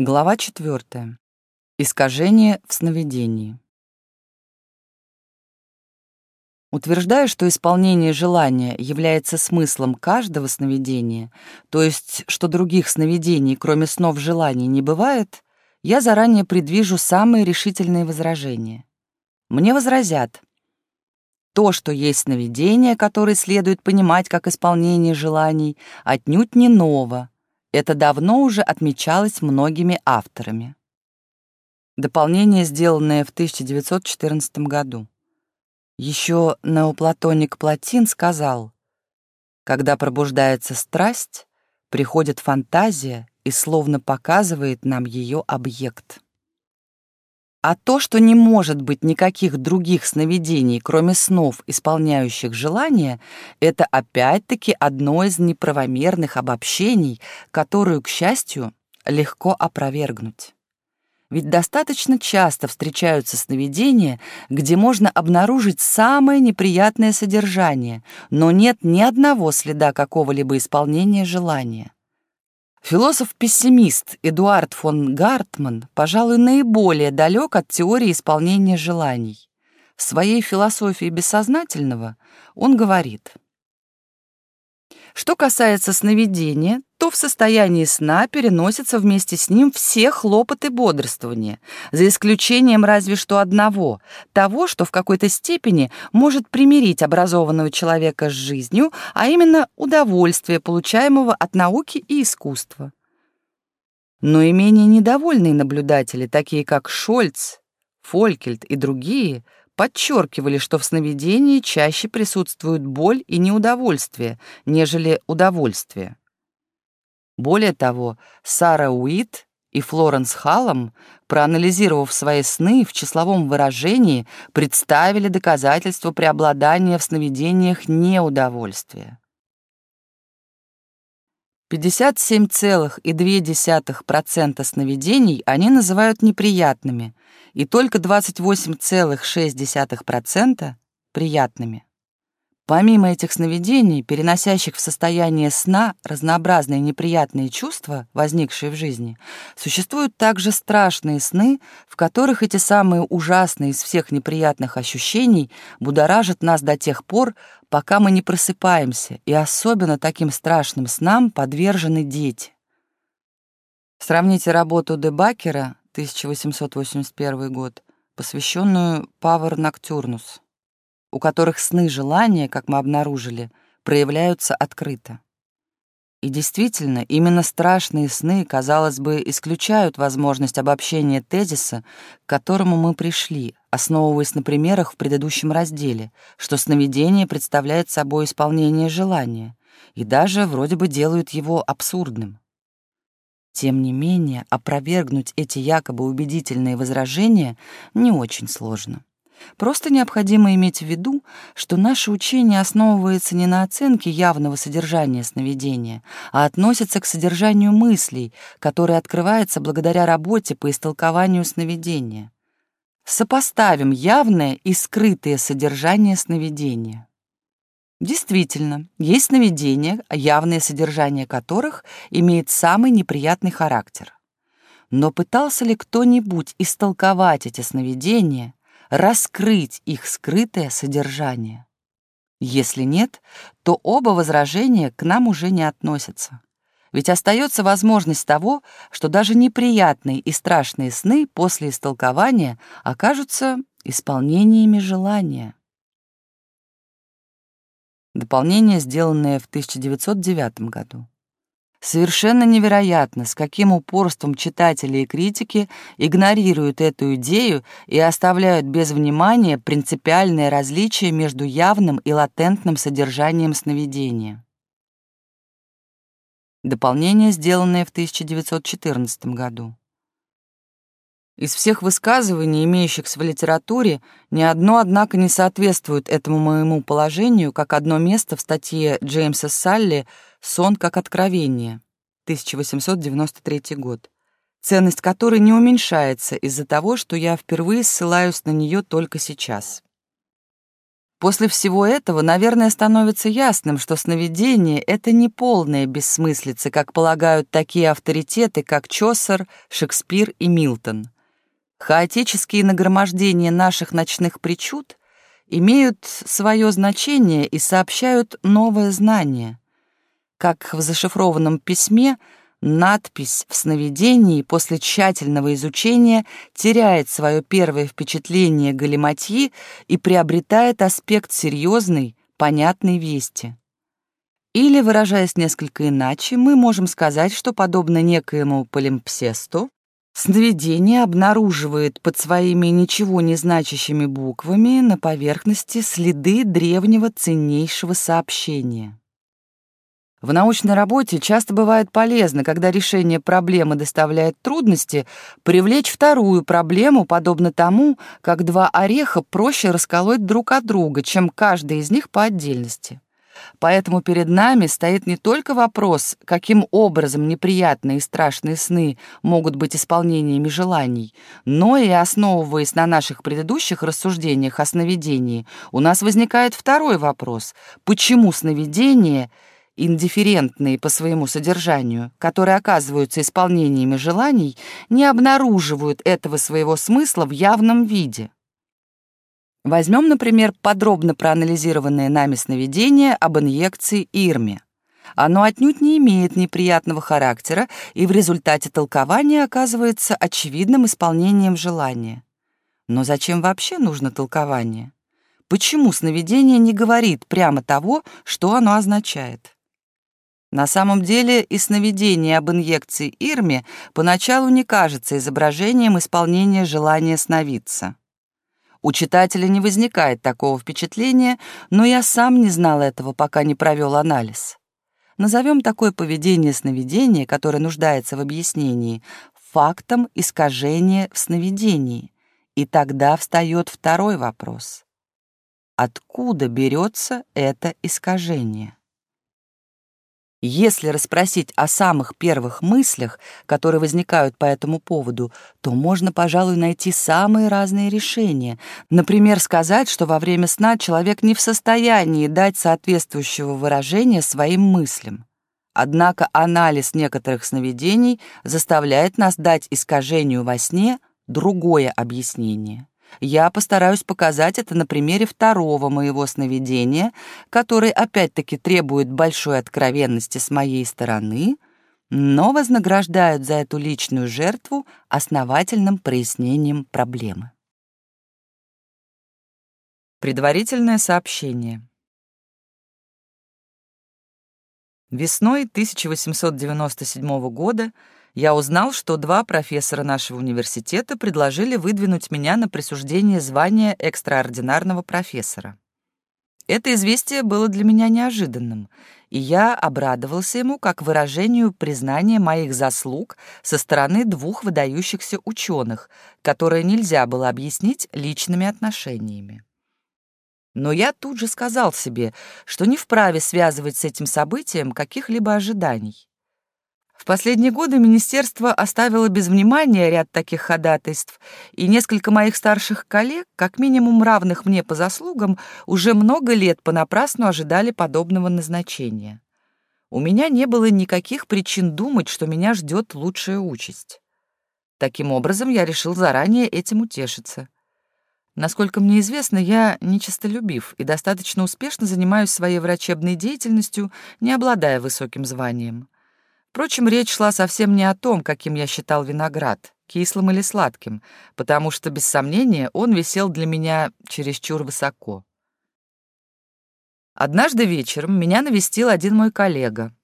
Глава 4. Искажение в сновидении. Утверждая, что исполнение желания является смыслом каждого сновидения, то есть, что других сновидений, кроме снов желаний, не бывает, я заранее предвижу самые решительные возражения. Мне возразят, то, что есть сновидение, которое следует понимать как исполнение желаний, отнюдь не ново, это давно уже отмечалось многими авторами. Дополнение, сделанное в 1914 году. Еще неоплатоник Платин сказал, «Когда пробуждается страсть, приходит фантазия и словно показывает нам ее объект». А то, что не может быть никаких других сновидений, кроме снов, исполняющих желания, это опять-таки одно из неправомерных обобщений, которую, к счастью, легко опровергнуть. Ведь достаточно часто встречаются сновидения, где можно обнаружить самое неприятное содержание, но нет ни одного следа какого-либо исполнения желания. Философ-пессимист Эдуард фон Гартман, пожалуй, наиболее далек от теории исполнения желаний. В своей философии бессознательного он говорит – что касается сновидения, то в состоянии сна переносятся вместе с ним все хлопоты бодрствования, за исключением разве что одного, того, что в какой-то степени может примирить образованного человека с жизнью, а именно удовольствие, получаемого от науки и искусства. Но и менее недовольные наблюдатели, такие как Шольц, Фолькельт и другие – подчеркивали, что в сновидении чаще присутствуют боль и неудовольствие, нежели удовольствие. Более того, Сара Уит и Флоренс Халлом, проанализировав свои сны в числовом выражении, представили доказательства преобладания в сновидениях неудовольствия. 57,2% сновидений они называют неприятными, и только 28,6% приятными. Помимо этих сновидений, переносящих в состояние сна разнообразные неприятные чувства, возникшие в жизни, существуют также страшные сны, в которых эти самые ужасные из всех неприятных ощущений будоражат нас до тех пор, пока мы не просыпаемся, и особенно таким страшным снам подвержены дети. Сравните работу Дебакера 1881 год, посвященную Павер Ноктюрнус у которых сны желания, как мы обнаружили, проявляются открыто. И действительно, именно страшные сны, казалось бы, исключают возможность обобщения тезиса, к которому мы пришли, основываясь на примерах в предыдущем разделе, что сновидение представляет собой исполнение желания, и даже вроде бы делают его абсурдным. Тем не менее, опровергнуть эти якобы убедительные возражения не очень сложно. Просто необходимо иметь в виду, что наше учение основывается не на оценке явного содержания сновидения, а относится к содержанию мыслей, которое открывается благодаря работе по истолкованию сновидения. Сопоставим явное и скрытое содержание сновидения. Действительно, есть сновидения, явное содержание которых имеет самый неприятный характер. Но пытался ли кто-нибудь истолковать эти сновидения, раскрыть их скрытое содержание. Если нет, то оба возражения к нам уже не относятся. Ведь остается возможность того, что даже неприятные и страшные сны после истолкования окажутся исполнениями желания. Дополнение, сделанное в 1909 году. Совершенно невероятно, с каким упорством читатели и критики игнорируют эту идею и оставляют без внимания принципиальное различие между явным и латентным содержанием сновидения. Дополнение, сделанное в 1914 году. Из всех высказываний, имеющихся в литературе, ни одно, однако, не соответствует этому моему положению, как одно место в статье Джеймса Салли «Сон как откровение», 1893 год, ценность которой не уменьшается из-за того, что я впервые ссылаюсь на нее только сейчас. После всего этого, наверное, становится ясным, что сновидение — это не полная бессмыслица, как полагают такие авторитеты, как Чосер, Шекспир и Милтон. Хаотические нагромождения наших ночных причуд имеют свое значение и сообщают новое знание. Как в зашифрованном письме — Надпись в сновидении после тщательного изучения теряет свое первое впечатление галиматьи и приобретает аспект серьезной, понятной вести. Или, выражаясь несколько иначе, мы можем сказать, что, подобно некоему полимпсесту, сновидение обнаруживает под своими ничего не значащими буквами на поверхности следы древнего ценнейшего сообщения. В научной работе часто бывает полезно, когда решение проблемы доставляет трудности, привлечь вторую проблему, подобно тому, как два ореха проще расколоть друг от друга, чем каждый из них по отдельности. Поэтому перед нами стоит не только вопрос, каким образом неприятные и страшные сны могут быть исполнениями желаний, но и, основываясь на наших предыдущих рассуждениях о сновидении, у нас возникает второй вопрос — почему сновидение — индифферентные по своему содержанию, которые оказываются исполнениями желаний, не обнаруживают этого своего смысла в явном виде. Возьмем, например, подробно проанализированное нами сновидение об инъекции Ирме. Оно отнюдь не имеет неприятного характера и в результате толкования оказывается очевидным исполнением желания. Но зачем вообще нужно толкование? Почему сновидение не говорит прямо того, что оно означает? На самом деле и сновидение об инъекции Ирме поначалу не кажется изображением исполнения желания сновидца. У читателя не возникает такого впечатления, но я сам не знал этого, пока не провел анализ. Назовем такое поведение сновидения, которое нуждается в объяснении, фактом искажения в сновидении. И тогда встает второй вопрос. Откуда берется это искажение? Если расспросить о самых первых мыслях, которые возникают по этому поводу, то можно, пожалуй, найти самые разные решения. Например, сказать, что во время сна человек не в состоянии дать соответствующего выражения своим мыслям. Однако анализ некоторых сновидений заставляет нас дать искажению во сне другое объяснение. Я постараюсь показать это на примере второго моего сновидения, который опять-таки требует большой откровенности с моей стороны, но вознаграждают за эту личную жертву основательным прояснением проблемы. Предварительное сообщение. Весной 1897 года я узнал, что два профессора нашего университета предложили выдвинуть меня на присуждение звания экстраординарного профессора. Это известие было для меня неожиданным, и я обрадовался ему как выражению признания моих заслуг со стороны двух выдающихся ученых, которые нельзя было объяснить личными отношениями. Но я тут же сказал себе, что не вправе связывать с этим событием каких-либо ожиданий. В последние годы министерство оставило без внимания ряд таких ходатайств, и несколько моих старших коллег, как минимум равных мне по заслугам, уже много лет понапрасну ожидали подобного назначения. У меня не было никаких причин думать, что меня ждет лучшая участь. Таким образом, я решил заранее этим утешиться. Насколько мне известно, я нечистолюбив и достаточно успешно занимаюсь своей врачебной деятельностью, не обладая высоким званием. Впрочем, речь шла совсем не о том, каким я считал виноград, кислым или сладким, потому что, без сомнения, он висел для меня чересчур высоко. Однажды вечером меня навестил один мой коллега,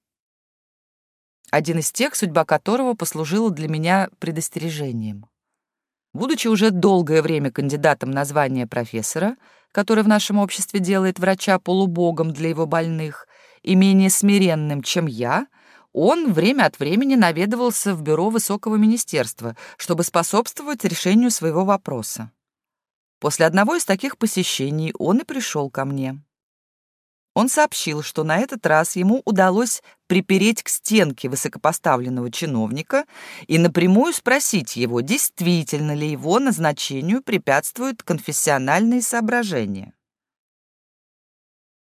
один из тех, судьба которого послужила для меня предостережением. Будучи уже долгое время кандидатом на звание профессора, который в нашем обществе делает врача полубогом для его больных, и менее смиренным, чем я — он время от времени наведывался в бюро Высокого министерства, чтобы способствовать решению своего вопроса. После одного из таких посещений он и пришел ко мне. Он сообщил, что на этот раз ему удалось припереть к стенке высокопоставленного чиновника и напрямую спросить его, действительно ли его назначению препятствуют конфессиональные соображения.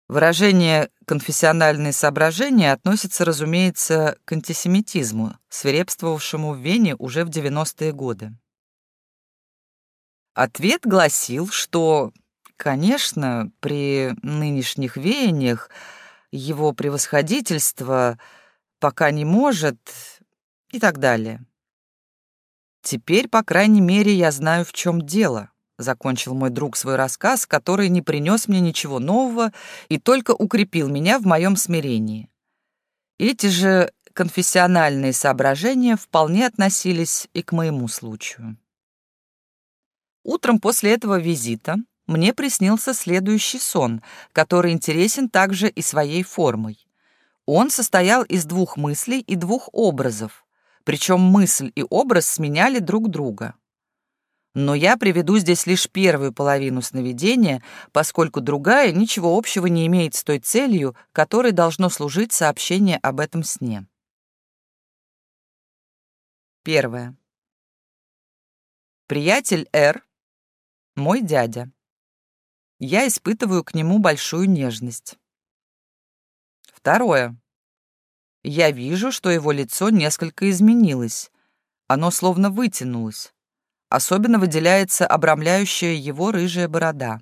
Выражение «конфессиональные соображения» относится, разумеется, к антисемитизму, свирепствовавшему в Вене уже в 90-е годы. Ответ гласил, что, конечно, при нынешних веяниях его превосходительство пока не может и так далее. Теперь, по крайней мере, я знаю, в чем дело закончил мой друг свой рассказ, который не принес мне ничего нового и только укрепил меня в моем смирении. Эти же конфессиональные соображения вполне относились и к моему случаю. Утром после этого визита мне приснился следующий сон, который интересен также и своей формой. Он состоял из двух мыслей и двух образов, причем мысль и образ сменяли друг друга. Но я приведу здесь лишь первую половину сновидения, поскольку другая ничего общего не имеет с той целью, которой должно служить сообщение об этом сне. Первое. Приятель Р. Мой дядя. Я испытываю к нему большую нежность. Второе. Я вижу, что его лицо несколько изменилось. Оно словно вытянулось. Особенно выделяется обрамляющая его рыжая борода.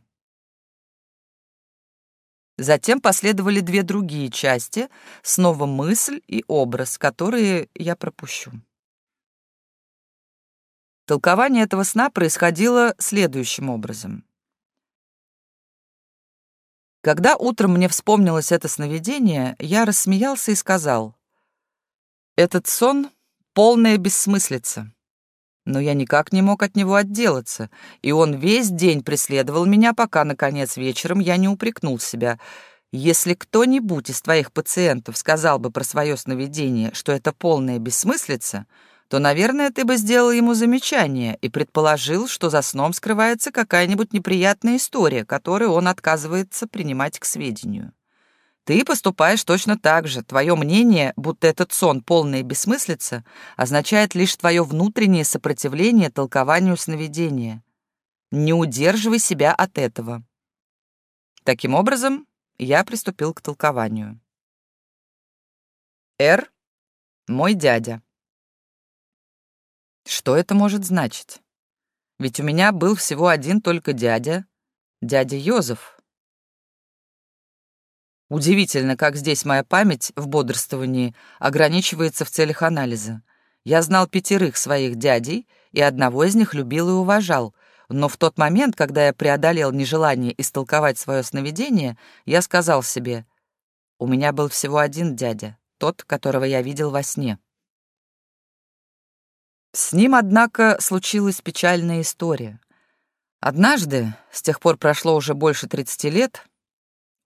Затем последовали две другие части, снова мысль и образ, которые я пропущу. Толкование этого сна происходило следующим образом. Когда утром мне вспомнилось это сновидение, я рассмеялся и сказал, «Этот сон — полная бессмыслица но я никак не мог от него отделаться, и он весь день преследовал меня, пока, наконец, вечером я не упрекнул себя. Если кто-нибудь из твоих пациентов сказал бы про свое сновидение, что это полная бессмыслица, то, наверное, ты бы сделал ему замечание и предположил, что за сном скрывается какая-нибудь неприятная история, которую он отказывается принимать к сведению. Ты поступаешь точно так же. Твое мнение, будто этот сон полная бессмыслица, означает лишь твое внутреннее сопротивление толкованию сновидения. Не удерживай себя от этого. Таким образом, я приступил к толкованию. Р. Мой дядя. Что это может значить? Ведь у меня был всего один только дядя, дядя Йозеф, Удивительно, как здесь моя память в бодрствовании ограничивается в целях анализа. Я знал пятерых своих дядей, и одного из них любил и уважал, но в тот момент, когда я преодолел нежелание истолковать свое сновидение, я сказал себе, «У меня был всего один дядя, тот, которого я видел во сне». С ним, однако, случилась печальная история. Однажды, с тех пор прошло уже больше 30 лет,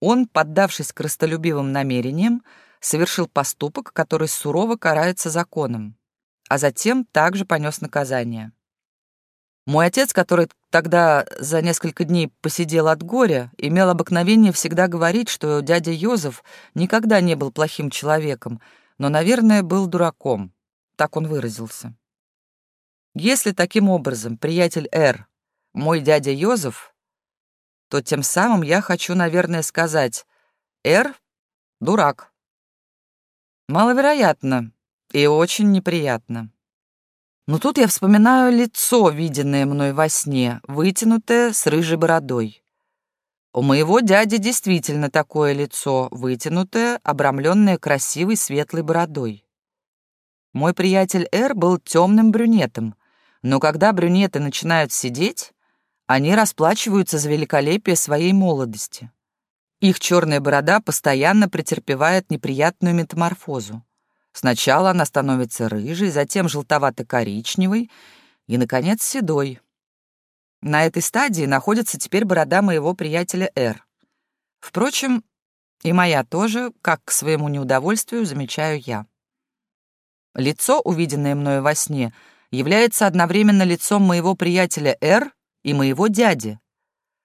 он, поддавшись крыстолюбивым намерениям, совершил поступок, который сурово карается законом, а затем также понес наказание. Мой отец, который тогда за несколько дней посидел от горя, имел обыкновение всегда говорить, что дядя Йозеф никогда не был плохим человеком, но, наверное, был дураком. Так он выразился. Если таким образом приятель Р, мой дядя Йозеф, то тем самым я хочу, наверное, сказать «Р — дурак». Маловероятно и очень неприятно. Но тут я вспоминаю лицо, виденное мной во сне, вытянутое с рыжей бородой. У моего дяди действительно такое лицо, вытянутое, обрамленное красивой светлой бородой. Мой приятель Р был темным брюнетом, но когда брюнеты начинают сидеть, они расплачиваются за великолепие своей молодости. Их черная борода постоянно претерпевает неприятную метаморфозу. Сначала она становится рыжей, затем желтовато-коричневой и, наконец, седой. На этой стадии находится теперь борода моего приятеля Р. Впрочем, и моя тоже, как к своему неудовольствию, замечаю я. Лицо, увиденное мною во сне, является одновременно лицом моего приятеля Р и моего дяди.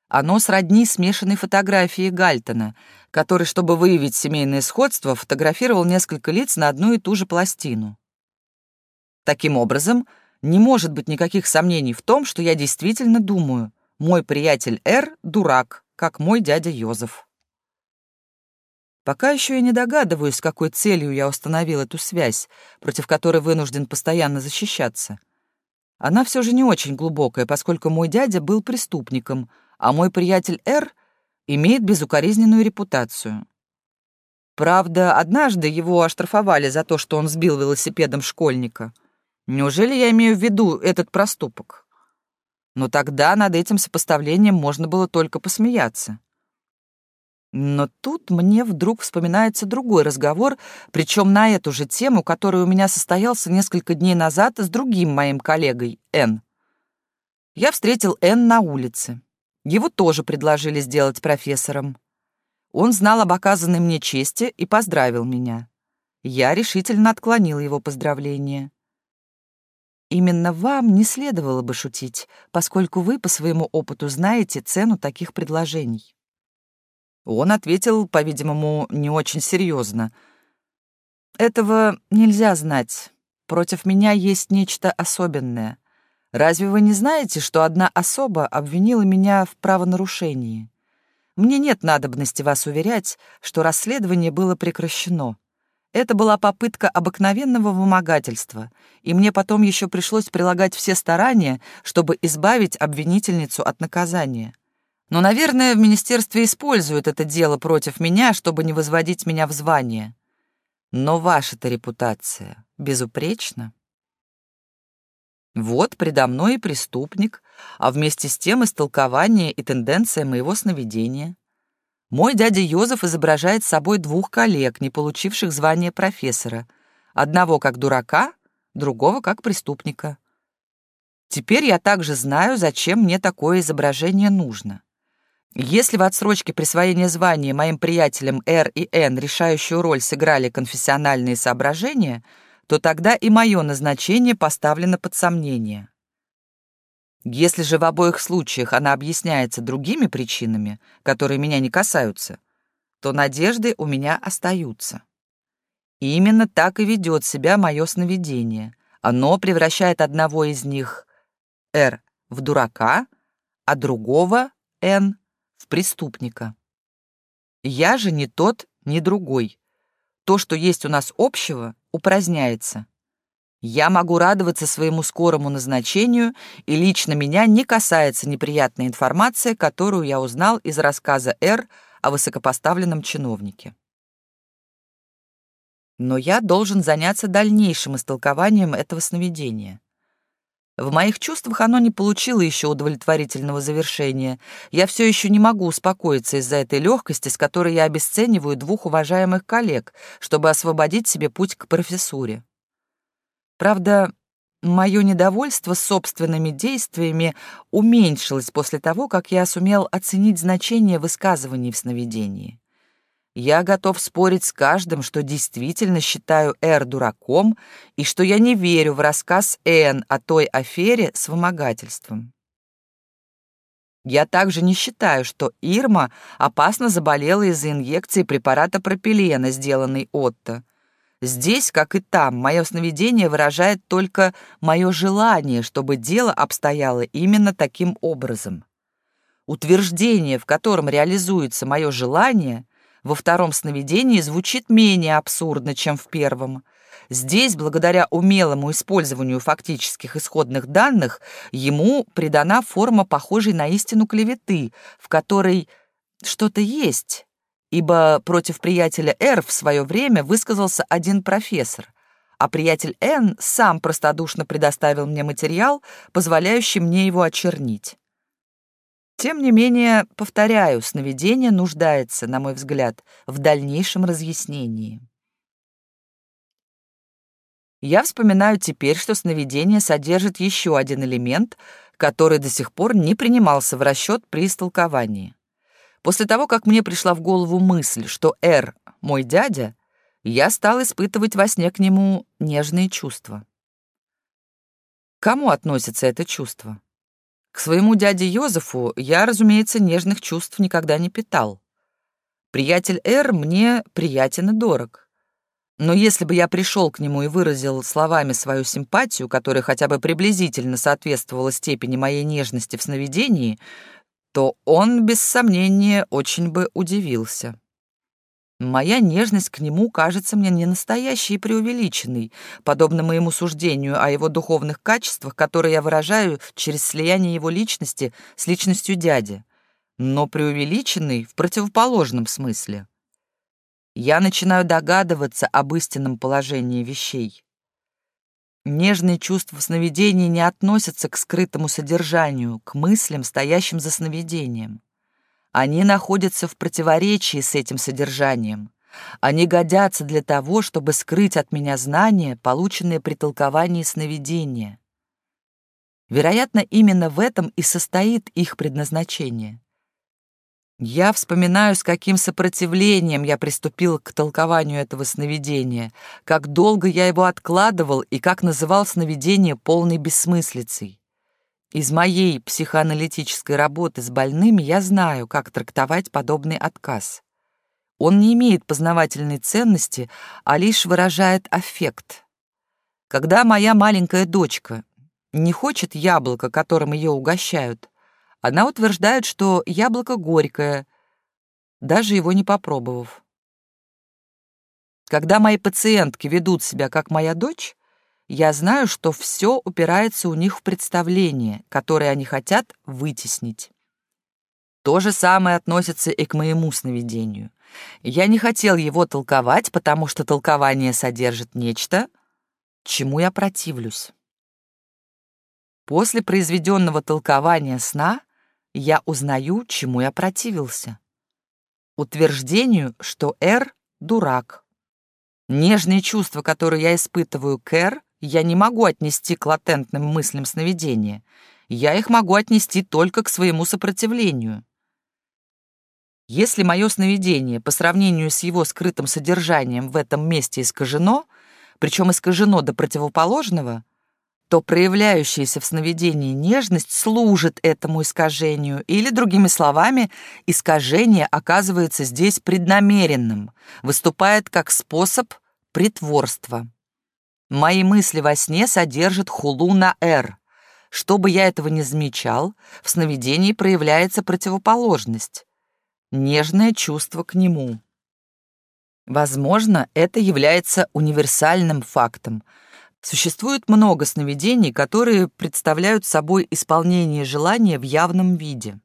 Оно сродни смешанной фотографии Гальтона, который, чтобы выявить семейное сходство, фотографировал несколько лиц на одну и ту же пластину. Таким образом, не может быть никаких сомнений в том, что я действительно думаю, мой приятель Р — дурак, как мой дядя Йозеф. Пока еще я не догадываюсь, с какой целью я установил эту связь, против которой вынужден постоянно защищаться. Она все же не очень глубокая, поскольку мой дядя был преступником, а мой приятель Р имеет безукоризненную репутацию. Правда, однажды его оштрафовали за то, что он сбил велосипедом школьника. Неужели я имею в виду этот проступок? Но тогда над этим сопоставлением можно было только посмеяться. Но тут мне вдруг вспоминается другой разговор, причем на эту же тему, который у меня состоялся несколько дней назад с другим моим коллегой, Н. Я встретил Н на улице. Его тоже предложили сделать профессором. Он знал об оказанной мне чести и поздравил меня. Я решительно отклонил его поздравление. Именно вам не следовало бы шутить, поскольку вы по своему опыту знаете цену таких предложений. Он ответил, по-видимому, не очень серьезно. «Этого нельзя знать. Против меня есть нечто особенное. Разве вы не знаете, что одна особа обвинила меня в правонарушении? Мне нет надобности вас уверять, что расследование было прекращено. Это была попытка обыкновенного вымогательства, и мне потом еще пришлось прилагать все старания, чтобы избавить обвинительницу от наказания. Но, наверное, в министерстве используют это дело против меня, чтобы не возводить меня в звание. Но ваша-то репутация безупречна. Вот предо мной и преступник, а вместе с тем истолкование и тенденция моего сновидения. Мой дядя Йозеф изображает собой двух коллег, не получивших звания профессора. Одного как дурака, другого как преступника. Теперь я также знаю, зачем мне такое изображение нужно. Если в отсрочке присвоения звания моим приятелям Р и Н решающую роль сыграли конфессиональные соображения, то тогда и мое назначение поставлено под сомнение. Если же в обоих случаях она объясняется другими причинами, которые меня не касаются, то надежды у меня остаются. И именно так и ведет себя мое сновидение. Оно превращает одного из них, Р, в дурака, а другого, Н, преступника. Я же не тот, ни другой. То, что есть у нас общего, упраздняется. Я могу радоваться своему скорому назначению, и лично меня не касается неприятная информация, которую я узнал из рассказа Р о высокопоставленном чиновнике. Но я должен заняться дальнейшим истолкованием этого сновидения. В моих чувствах оно не получило еще удовлетворительного завершения. Я все еще не могу успокоиться из-за этой легкости, с которой я обесцениваю двух уважаемых коллег, чтобы освободить себе путь к профессуре. Правда, мое недовольство собственными действиями уменьшилось после того, как я сумел оценить значение высказываний в сновидении. Я готов спорить с каждым, что действительно считаю Эр дураком и что я не верю в рассказ Эн о той афере с вымогательством. Я также не считаю, что Ирма опасно заболела из-за инъекции препарата пропилена, сделанной Отто. Здесь, как и там, мое сновидение выражает только мое желание, чтобы дело обстояло именно таким образом. Утверждение, в котором реализуется мое желание — во втором сновидении звучит менее абсурдно, чем в первом. Здесь, благодаря умелому использованию фактических исходных данных, ему придана форма, похожей на истину клеветы, в которой что-то есть, ибо против приятеля Р в свое время высказался один профессор, а приятель Н сам простодушно предоставил мне материал, позволяющий мне его очернить. Тем не менее, повторяю, сновидение нуждается, на мой взгляд, в дальнейшем разъяснении. Я вспоминаю теперь, что сновидение содержит еще один элемент, который до сих пор не принимался в расчет при истолковании. После того, как мне пришла в голову мысль, что Р — мой дядя, я стал испытывать во сне к нему нежные чувства. Кому относится это чувство? К своему дяде Йозефу я, разумеется, нежных чувств никогда не питал. Приятель Р мне приятен и дорог. Но если бы я пришел к нему и выразил словами свою симпатию, которая хотя бы приблизительно соответствовала степени моей нежности в сновидении, то он, без сомнения, очень бы удивился. Моя нежность к нему кажется мне не настоящей и преувеличенной, подобно моему суждению о его духовных качествах, которые я выражаю через слияние его личности с личностью дяди, но преувеличенной в противоположном смысле. Я начинаю догадываться об истинном положении вещей. Нежные чувства в сновидении не относятся к скрытому содержанию, к мыслям, стоящим за сновидением. Они находятся в противоречии с этим содержанием. Они годятся для того, чтобы скрыть от меня знания, полученные при толковании сновидения. Вероятно, именно в этом и состоит их предназначение. Я вспоминаю, с каким сопротивлением я приступил к толкованию этого сновидения, как долго я его откладывал и как называл сновидение полной бессмыслицей. Из моей психоаналитической работы с больными я знаю, как трактовать подобный отказ. Он не имеет познавательной ценности, а лишь выражает аффект. Когда моя маленькая дочка не хочет яблока, которым ее угощают, она утверждает, что яблоко горькое, даже его не попробовав. Когда мои пациентки ведут себя как моя дочь, я знаю, что все упирается у них в представление, которое они хотят вытеснить. То же самое относится и к моему сновидению. Я не хотел его толковать, потому что толкование содержит нечто, чему я противлюсь. После произведенного толкования сна я узнаю, чему я противился. Утверждению, что Р — дурак. Нежные чувства, которые я испытываю к Р, я не могу отнести к латентным мыслям сновидения. Я их могу отнести только к своему сопротивлению. Если мое сновидение по сравнению с его скрытым содержанием в этом месте искажено, причем искажено до противоположного — то проявляющаяся в сновидении нежность служит этому искажению, или, другими словами, искажение оказывается здесь преднамеренным, выступает как способ притворства. Мои мысли во сне содержат хулу на «р». Чтобы я этого не замечал, в сновидении проявляется противоположность — нежное чувство к нему. Возможно, это является универсальным фактом — Существует много сновидений, которые представляют собой исполнение желания в явном виде.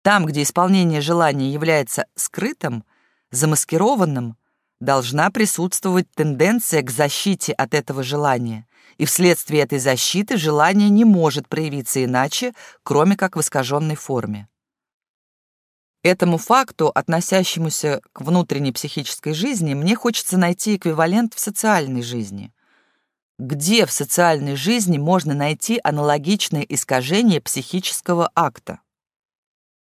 Там, где исполнение желания является скрытым, замаскированным, должна присутствовать тенденция к защите от этого желания, и вследствие этой защиты желание не может проявиться иначе, кроме как в искаженной форме. Этому факту, относящемуся к внутренней психической жизни, мне хочется найти эквивалент в социальной жизни — где в социальной жизни можно найти аналогичное искажение психического акта?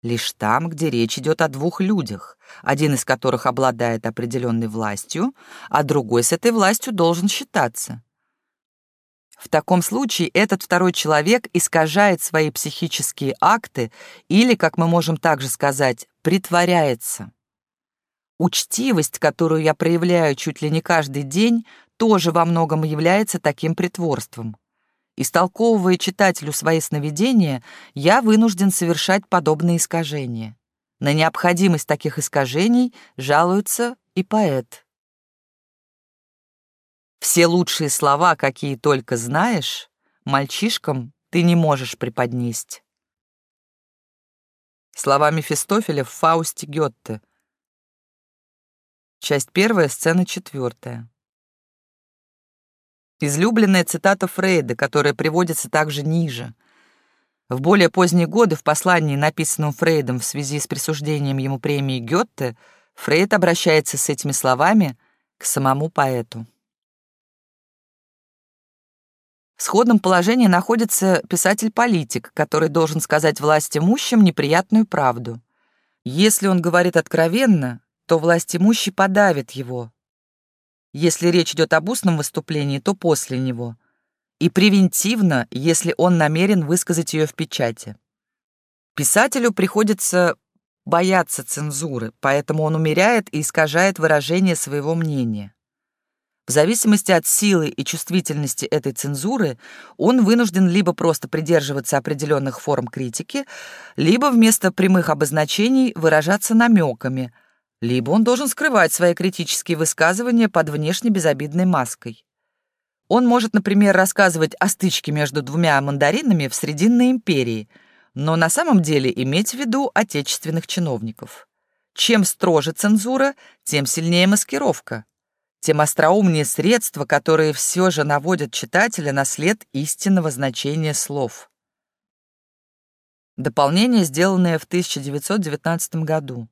Лишь там, где речь идет о двух людях, один из которых обладает определенной властью, а другой с этой властью должен считаться. В таком случае этот второй человек искажает свои психические акты или, как мы можем также сказать, притворяется. Учтивость, которую я проявляю чуть ли не каждый день, тоже во многом является таким притворством. Истолковывая читателю свои сновидения, я вынужден совершать подобные искажения. На необходимость таких искажений жалуется и поэт. Все лучшие слова, какие только знаешь, мальчишкам ты не можешь преподнесть. Слова Мефистофеля в Фаусте Гетте. Часть первая, сцена четвертая. Излюбленная цитата Фрейда, которая приводится также ниже. В более поздние годы в послании, написанном Фрейдом в связи с присуждением ему премии Гетте, Фрейд обращается с этими словами к самому поэту. В сходном положении находится писатель-политик, который должен сказать власть имущим неприятную правду. Если он говорит откровенно, то власть имущий подавит его, если речь идет об устном выступлении, то после него. И превентивно, если он намерен высказать ее в печати. Писателю приходится бояться цензуры, поэтому он умеряет и искажает выражение своего мнения. В зависимости от силы и чувствительности этой цензуры он вынужден либо просто придерживаться определенных форм критики, либо вместо прямых обозначений выражаться намеками – либо он должен скрывать свои критические высказывания под внешне безобидной маской. Он может, например, рассказывать о стычке между двумя мандаринами в Срединной империи, но на самом деле иметь в виду отечественных чиновников. Чем строже цензура, тем сильнее маскировка, тем остроумнее средства, которые все же наводят читателя на след истинного значения слов. Дополнение, сделанное в 1919 году.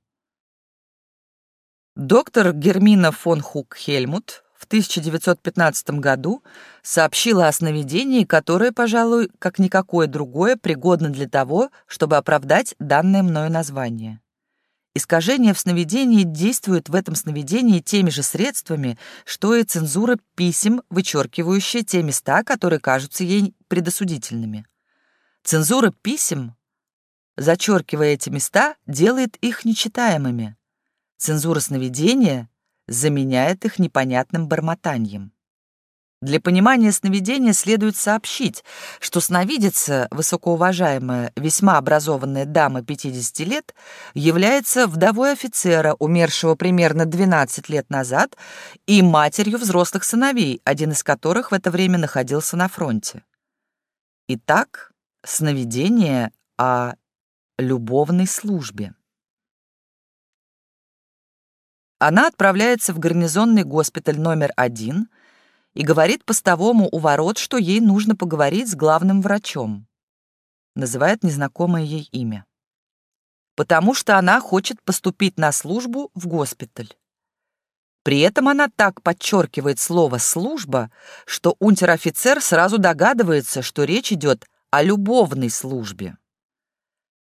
Доктор Гермина фон Хук-Хельмут в 1915 году сообщила о сновидении, которое, пожалуй, как никакое другое, пригодно для того, чтобы оправдать данное мною название. Искажение в сновидении действует в этом сновидении теми же средствами, что и цензура писем, вычеркивающая те места, которые кажутся ей предосудительными. Цензура писем, зачеркивая эти места, делает их нечитаемыми. Цензура сновидения заменяет их непонятным бормотанием. Для понимания сновидения следует сообщить, что сновидица, высокоуважаемая, весьма образованная дама 50 лет, является вдовой офицера, умершего примерно 12 лет назад, и матерью взрослых сыновей, один из которых в это время находился на фронте. Итак, сновидение о любовной службе. Она отправляется в гарнизонный госпиталь номер один и говорит постовому у ворот, что ей нужно поговорить с главным врачом. Называет незнакомое ей имя. Потому что она хочет поступить на службу в госпиталь. При этом она так подчеркивает слово «служба», что унтер-офицер сразу догадывается, что речь идет о любовной службе.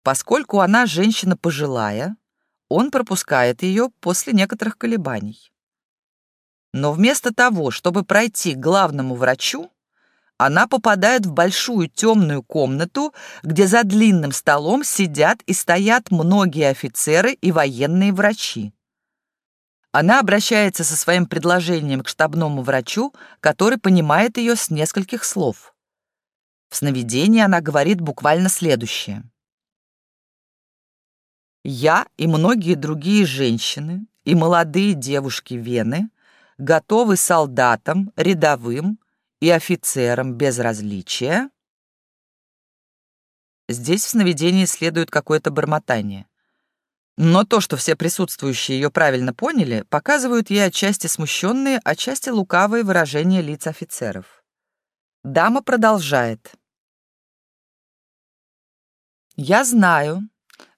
Поскольку она женщина пожилая, он пропускает ее после некоторых колебаний. Но вместо того, чтобы пройти к главному врачу, она попадает в большую темную комнату, где за длинным столом сидят и стоят многие офицеры и военные врачи. Она обращается со своим предложением к штабному врачу, который понимает ее с нескольких слов. В сновидении она говорит буквально следующее. Я и многие другие женщины и молодые девушки Вены готовы солдатам, рядовым и офицерам без различия. Здесь в сновидении следует какое-то бормотание. Но то, что все присутствующие ее правильно поняли, показывают ей отчасти смущенные, отчасти лукавые выражения лиц офицеров. Дама продолжает. «Я знаю,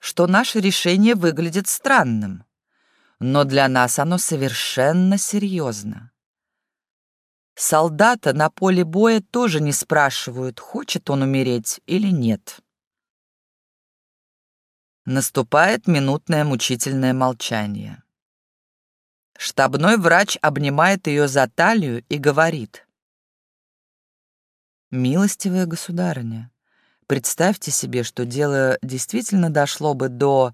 что наше решение выглядит странным, но для нас оно совершенно серьезно. Солдата на поле боя тоже не спрашивают, хочет он умереть или нет. Наступает минутное мучительное молчание. Штабной врач обнимает ее за талию и говорит. «Милостивая государыня, Представьте себе, что дело действительно дошло бы до...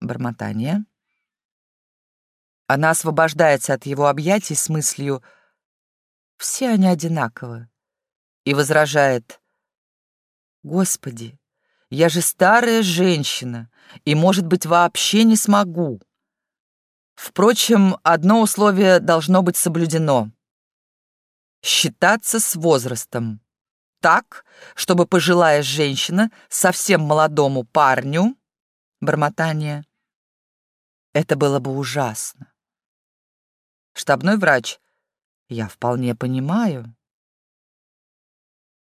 бормотания. Она освобождается от его объятий с мыслью «все они одинаковы» и возражает «Господи, я же старая женщина и, может быть, вообще не смогу». Впрочем, одно условие должно быть соблюдено — считаться с возрастом так, чтобы пожилая женщина совсем молодому парню... Бормотание. Это было бы ужасно. Штабной врач. Я вполне понимаю.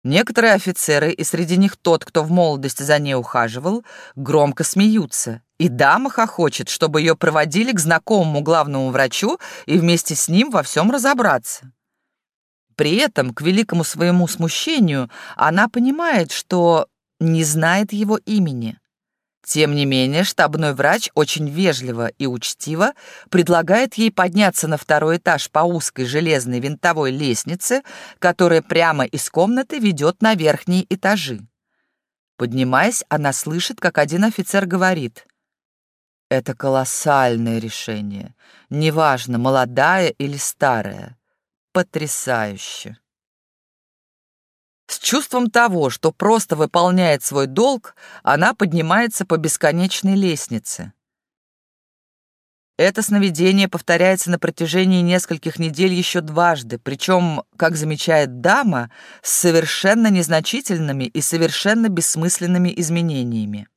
Некоторые офицеры, и среди них тот, кто в молодости за ней ухаживал, громко смеются. И дама хохочет, чтобы ее проводили к знакомому главному врачу и вместе с ним во всем разобраться. При этом, к великому своему смущению, она понимает, что не знает его имени. Тем не менее, штабной врач очень вежливо и учтиво предлагает ей подняться на второй этаж по узкой железной винтовой лестнице, которая прямо из комнаты ведет на верхние этажи. Поднимаясь, она слышит, как один офицер говорит. «Это колоссальное решение. Неважно, молодая или старая потрясающе. С чувством того, что просто выполняет свой долг, она поднимается по бесконечной лестнице. Это сновидение повторяется на протяжении нескольких недель еще дважды, причем, как замечает дама, с совершенно незначительными и совершенно бессмысленными изменениями.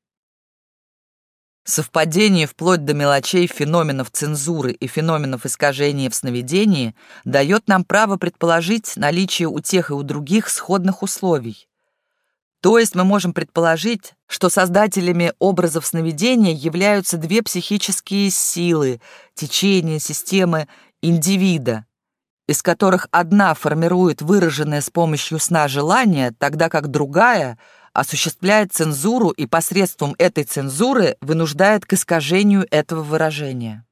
Совпадение вплоть до мелочей феноменов цензуры и феноменов искажения в сновидении дает нам право предположить наличие у тех и у других сходных условий. То есть мы можем предположить, что создателями образов сновидения являются две психические силы, течения системы индивида, из которых одна формирует выраженное с помощью сна желание, тогда как другая осуществляет цензуру и посредством этой цензуры вынуждает к искажению этого выражения.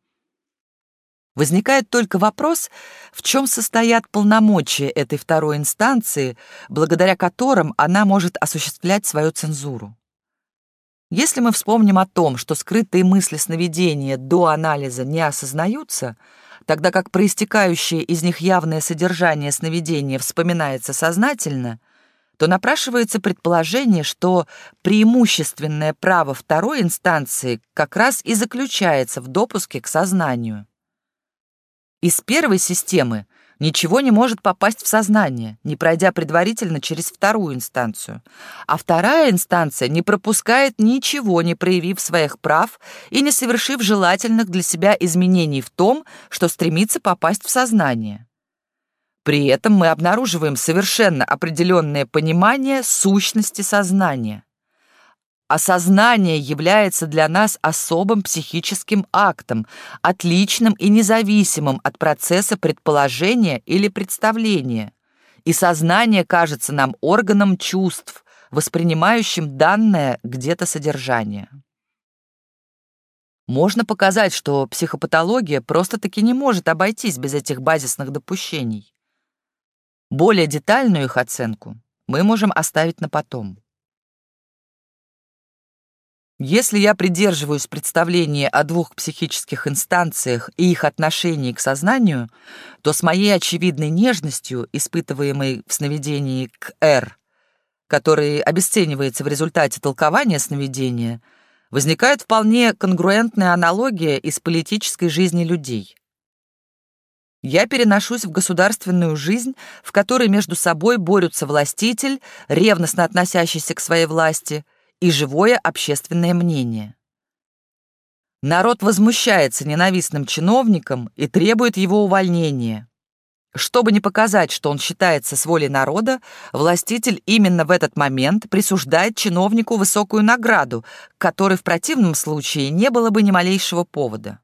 Возникает только вопрос, в чем состоят полномочия этой второй инстанции, благодаря которым она может осуществлять свою цензуру. Если мы вспомним о том, что скрытые мысли сновидения до анализа не осознаются, тогда как проистекающее из них явное содержание сновидения вспоминается сознательно, то напрашивается предположение, что преимущественное право второй инстанции как раз и заключается в допуске к сознанию. Из первой системы ничего не может попасть в сознание, не пройдя предварительно через вторую инстанцию. А вторая инстанция не пропускает ничего, не проявив своих прав и не совершив желательных для себя изменений в том, что стремится попасть в сознание. При этом мы обнаруживаем совершенно определенное понимание сущности сознания. Осознание является для нас особым психическим актом, отличным и независимым от процесса предположения или представления. И сознание кажется нам органом чувств, воспринимающим данное где-то содержание. Можно показать, что психопатология просто-таки не может обойтись без этих базисных допущений. Более детальную их оценку мы можем оставить на потом. Если я придерживаюсь представления о двух психических инстанциях и их отношении к сознанию, то с моей очевидной нежностью, испытываемой в сновидении к «Р», который обесценивается в результате толкования сновидения, возникает вполне конгруентная аналогия из политической жизни людей. Я переношусь в государственную жизнь, в которой между собой борются властитель, ревностно относящийся к своей власти, и живое общественное мнение. Народ возмущается ненавистным чиновником и требует его увольнения. Чтобы не показать, что он считается с волей народа, властитель именно в этот момент присуждает чиновнику высокую награду, которой в противном случае не было бы ни малейшего повода.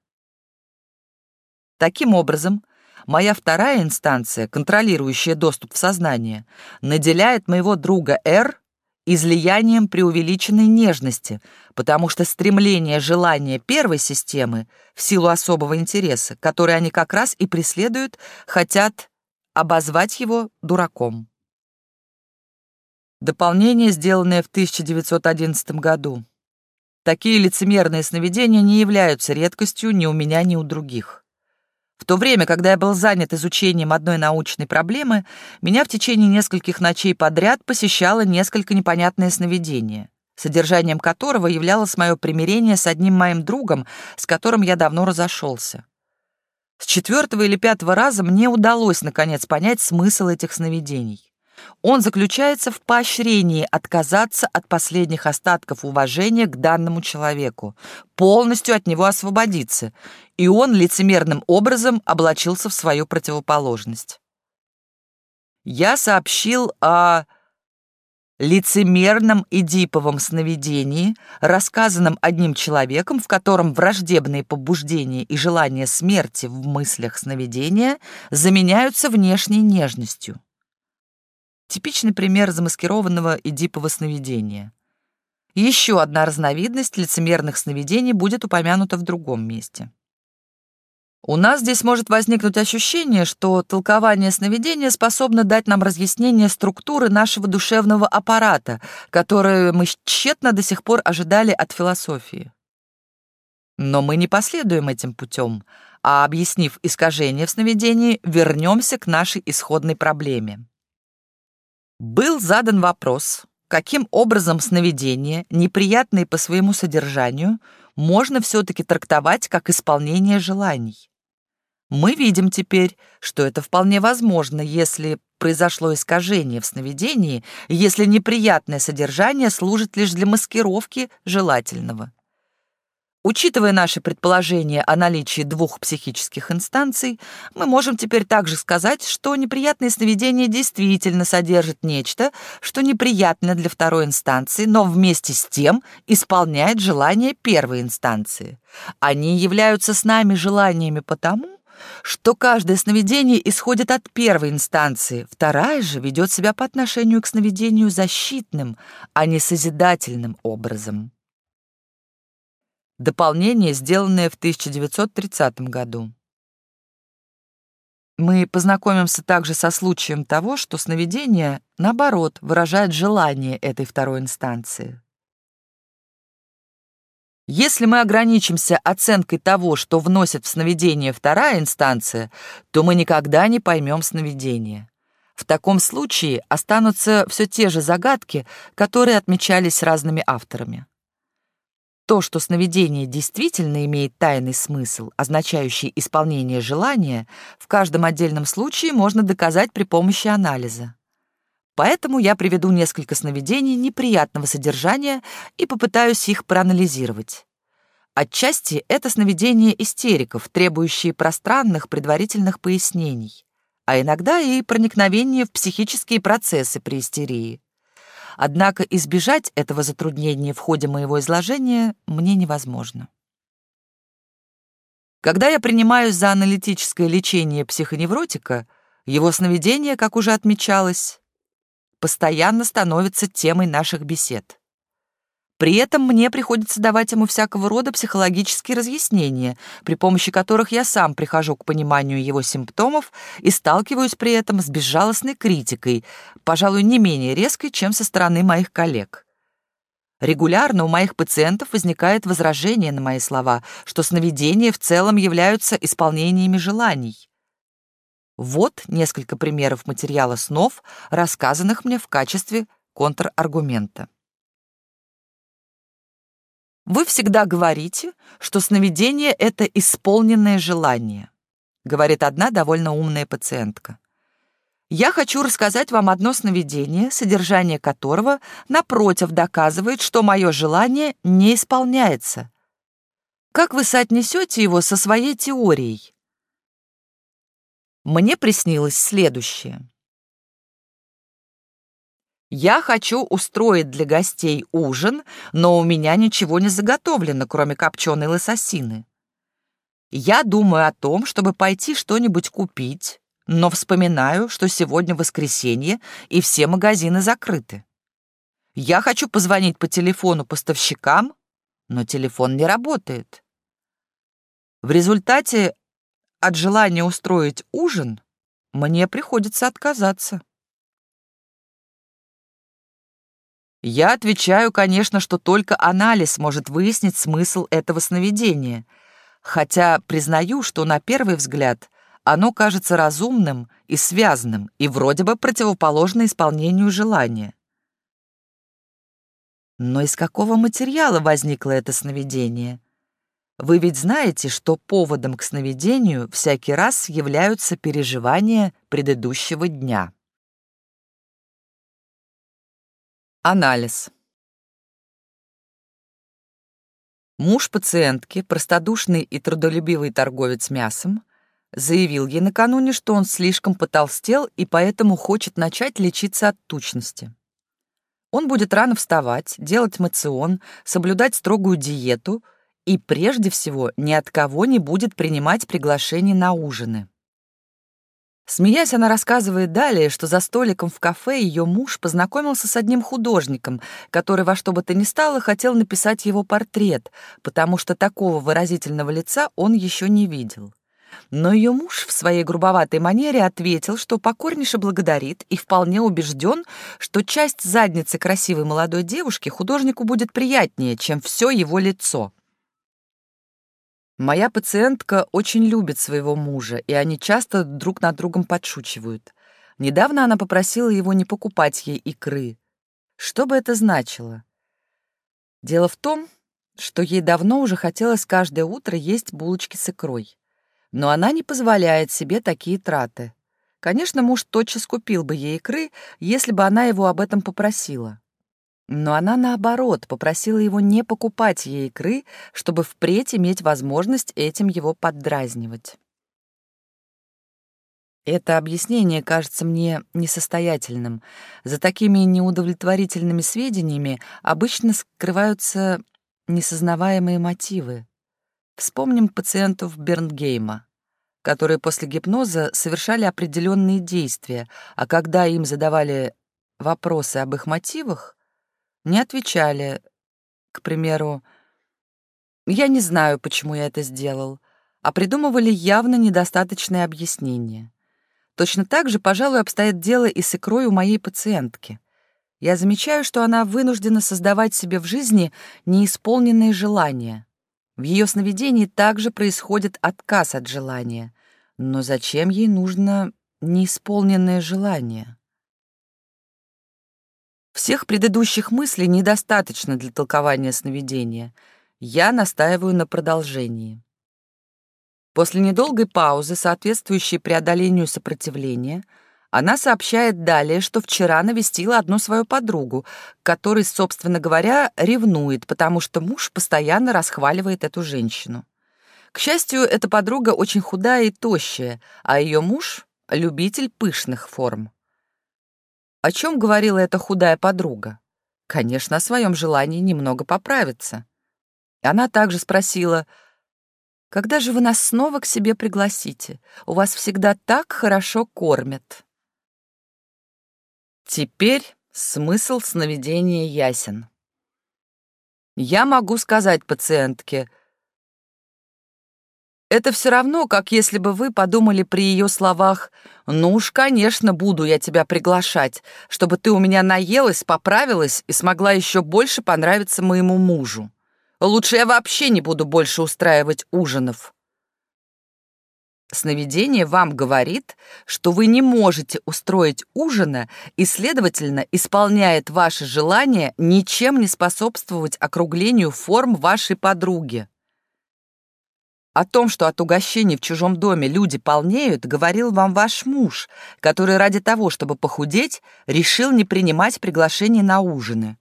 Таким образом, моя вторая инстанция, контролирующая доступ в сознание, наделяет моего друга Р излиянием преувеличенной нежности, потому что стремление желания первой системы в силу особого интереса, который они как раз и преследуют, хотят обозвать его дураком. Дополнение, сделанное в 1911 году. Такие лицемерные сновидения не являются редкостью ни у меня, ни у других. В то время, когда я был занят изучением одной научной проблемы, меня в течение нескольких ночей подряд посещало несколько непонятное сновидение, содержанием которого являлось мое примирение с одним моим другом, с которым я давно разошелся. С четвертого или пятого раза мне удалось, наконец, понять смысл этих сновидений. Он заключается в поощрении отказаться от последних остатков уважения к данному человеку, полностью от него освободиться, и он лицемерным образом облачился в свою противоположность. Я сообщил о лицемерном Эдиповом сновидении, рассказанном одним человеком, в котором враждебные побуждения и желание смерти в мыслях сновидения заменяются внешней нежностью. Типичный пример замаскированного Эдипова сновидения. Еще одна разновидность лицемерных сновидений будет упомянута в другом месте. У нас здесь может возникнуть ощущение, что толкование сновидения способно дать нам разъяснение структуры нашего душевного аппарата, которое мы тщетно до сих пор ожидали от философии. Но мы не последуем этим путем, а, объяснив искажение в сновидении, вернемся к нашей исходной проблеме. Был задан вопрос, каким образом сновидения, неприятные по своему содержанию, можно все-таки трактовать как исполнение желаний. Мы видим теперь, что это вполне возможно, если произошло искажение в сновидении, если неприятное содержание служит лишь для маскировки желательного. Учитывая наше предположение о наличии двух психических инстанций, мы можем теперь также сказать, что неприятные сновидения действительно содержат нечто, что неприятно для второй инстанции, но вместе с тем исполняет желание первой инстанции. Они являются с нами желаниями потому, что каждое сновидение исходит от первой инстанции, вторая же ведет себя по отношению к сновидению защитным, а не созидательным образом. Дополнение, сделанное в 1930 году. Мы познакомимся также со случаем того, что сновидение, наоборот, выражает желание этой второй инстанции. Если мы ограничимся оценкой того, что вносит в сновидение вторая инстанция, то мы никогда не поймем сновидение. В таком случае останутся все те же загадки, которые отмечались разными авторами. То, что сновидение действительно имеет тайный смысл, означающий исполнение желания, в каждом отдельном случае можно доказать при помощи анализа. Поэтому я приведу несколько сновидений неприятного содержания и попытаюсь их проанализировать. Отчасти это сновидения истериков, требующие пространных предварительных пояснений, а иногда и проникновения в психические процессы при истерии. Однако избежать этого затруднения в ходе моего изложения мне невозможно. Когда я принимаюсь за аналитическое лечение психоневротика, его сновидения, как уже отмечалось, постоянно становятся темой наших бесед. При этом мне приходится давать ему всякого рода психологические разъяснения, при помощи которых я сам прихожу к пониманию его симптомов и сталкиваюсь при этом с безжалостной критикой, пожалуй, не менее резкой, чем со стороны моих коллег. Регулярно у моих пациентов возникает возражение на мои слова, что сновидения в целом являются исполнениями желаний. Вот несколько примеров материала снов, рассказанных мне в качестве контраргумента. Вы всегда говорите, что сновидение — это исполненное желание, говорит одна довольно умная пациентка. Я хочу рассказать вам одно сновидение, содержание которого, напротив, доказывает, что мое желание не исполняется. Как вы соотнесете его со своей теорией? Мне приснилось следующее. Я хочу устроить для гостей ужин, но у меня ничего не заготовлено, кроме копченой лососины. Я думаю о том, чтобы пойти что-нибудь купить, но вспоминаю, что сегодня воскресенье и все магазины закрыты. Я хочу позвонить по телефону поставщикам, но телефон не работает. В результате от желания устроить ужин мне приходится отказаться. Я отвечаю, конечно, что только анализ может выяснить смысл этого сновидения, хотя признаю, что на первый взгляд оно кажется разумным и связанным и вроде бы противоположно исполнению желания. Но из какого материала возникло это сновидение? Вы ведь знаете, что поводом к сновидению всякий раз являются переживания предыдущего дня. Анализ. Муж пациентки, простодушный и трудолюбивый торговец мясом, заявил ей накануне, что он слишком потолстел и поэтому хочет начать лечиться от тучности. Он будет рано вставать, делать мацион, соблюдать строгую диету и, прежде всего, ни от кого не будет принимать приглашения на ужины. Смеясь, она рассказывает далее, что за столиком в кафе ее муж познакомился с одним художником, который во что бы то ни стало хотел написать его портрет, потому что такого выразительного лица он еще не видел. Но ее муж в своей грубоватой манере ответил, что покорнейше благодарит и вполне убежден, что часть задницы красивой молодой девушки художнику будет приятнее, чем все его лицо. Моя пациентка очень любит своего мужа, и они часто друг над другом подшучивают. Недавно она попросила его не покупать ей икры. Что бы это значило? Дело в том, что ей давно уже хотелось каждое утро есть булочки с икрой. Но она не позволяет себе такие траты. Конечно, муж тотчас купил бы ей икры, если бы она его об этом попросила. Но она, наоборот, попросила его не покупать ей икры, чтобы впредь иметь возможность этим его поддразнивать. Это объяснение кажется мне несостоятельным. За такими неудовлетворительными сведениями обычно скрываются несознаваемые мотивы. Вспомним пациентов Бернгейма, которые после гипноза совершали определенные действия, а когда им задавали вопросы об их мотивах, не отвечали, к примеру, «Я не знаю, почему я это сделал», а придумывали явно недостаточное объяснение. Точно так же, пожалуй, обстоит дело и с икрой у моей пациентки. Я замечаю, что она вынуждена создавать себе в жизни неисполненные желания. В ее сновидении также происходит отказ от желания. Но зачем ей нужно неисполненное желание? Всех предыдущих мыслей недостаточно для толкования сновидения. Я настаиваю на продолжении. После недолгой паузы, соответствующей преодолению сопротивления, она сообщает далее, что вчера навестила одну свою подругу, которой, собственно говоря, ревнует, потому что муж постоянно расхваливает эту женщину. К счастью, эта подруга очень худая и тощая, а ее муж — любитель пышных форм. О чем говорила эта худая подруга? Конечно, о своем желании немного поправиться. Она также спросила — когда же вы нас снова к себе пригласите? У вас всегда так хорошо кормят. Теперь смысл сновидения ясен. Я могу сказать пациентке, это все равно, как если бы вы подумали при ее словах «Ну уж, конечно, буду я тебя приглашать, чтобы ты у меня наелась, поправилась и смогла еще больше понравиться моему мужу». Лучше я вообще не буду больше устраивать ужинов. Сновидение вам говорит, что вы не можете устроить ужина и, следовательно, исполняет ваше желание ничем не способствовать округлению форм вашей подруги. О том, что от угощений в чужом доме люди полнеют, говорил вам ваш муж, который ради того, чтобы похудеть, решил не принимать приглашение на ужины.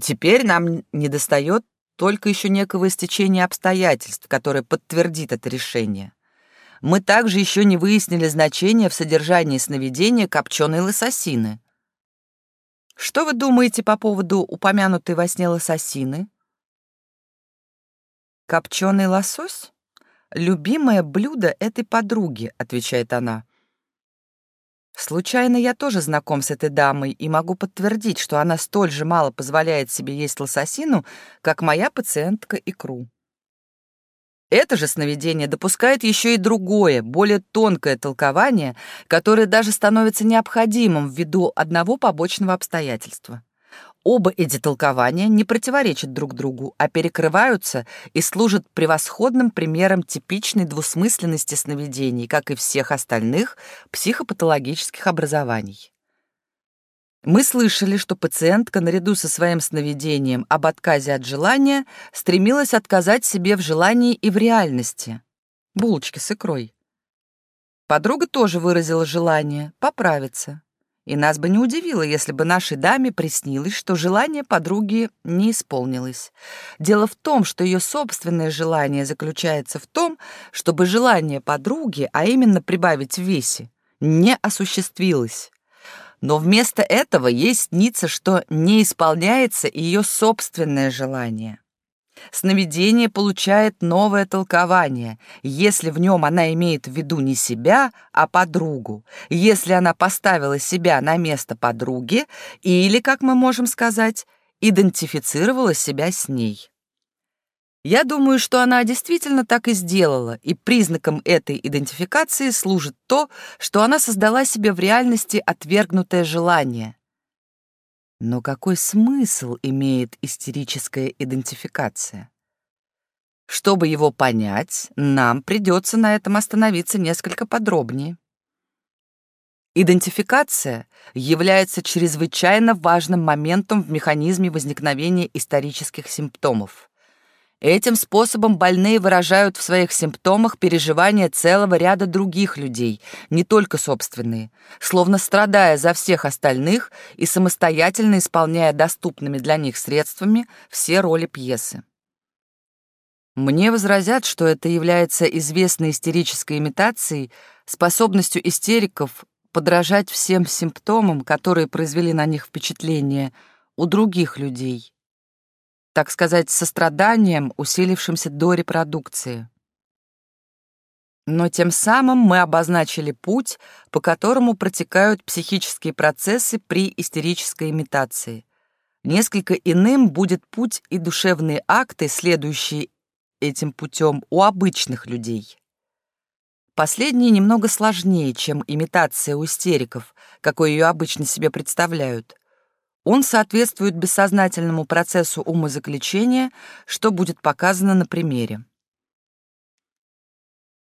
Теперь нам недостает только еще некого стечения обстоятельств, которое подтвердит это решение. Мы также еще не выяснили значение в содержании сновидения копченой лососины. Что вы думаете по поводу упомянутой во сне лососины? Копченый лосось — любимое блюдо этой подруги, отвечает она. Случайно я тоже знаком с этой дамой и могу подтвердить, что она столь же мало позволяет себе есть лососину, как моя пациентка икру. Это же сновидение допускает еще и другое, более тонкое толкование, которое даже становится необходимым ввиду одного побочного обстоятельства. Оба эти толкования не противоречат друг другу, а перекрываются и служат превосходным примером типичной двусмысленности сновидений, как и всех остальных психопатологических образований. Мы слышали, что пациентка наряду со своим сновидением об отказе от желания стремилась отказать себе в желании и в реальности. Булочки с икрой. Подруга тоже выразила желание поправиться. И нас бы не удивило, если бы нашей даме приснилось, что желание подруги не исполнилось. Дело в том, что ее собственное желание заключается в том, чтобы желание подруги, а именно прибавить в весе, не осуществилось. Но вместо этого ей снится, что не исполняется ее собственное желание. Сновидение получает новое толкование, если в нем она имеет в виду не себя, а подругу, если она поставила себя на место подруги или, как мы можем сказать, идентифицировала себя с ней. Я думаю, что она действительно так и сделала, и признаком этой идентификации служит то, что она создала себе в реальности отвергнутое желание. Но какой смысл имеет истерическая идентификация? Чтобы его понять, нам придется на этом остановиться несколько подробнее. Идентификация является чрезвычайно важным моментом в механизме возникновения исторических симптомов. Этим способом больные выражают в своих симптомах переживания целого ряда других людей, не только собственные, словно страдая за всех остальных и самостоятельно исполняя доступными для них средствами все роли пьесы. Мне возразят, что это является известной истерической имитацией, способностью истериков подражать всем симптомам, которые произвели на них впечатление у других людей так сказать, состраданием, усилившимся до репродукции. Но тем самым мы обозначили путь, по которому протекают психические процессы при истерической имитации. Несколько иным будет путь и душевные акты, следующие этим путем у обычных людей. Последние немного сложнее, чем имитация у истериков, какой ее обычно себе представляют. Он соответствует бессознательному процессу умозаключения, что будет показано на примере.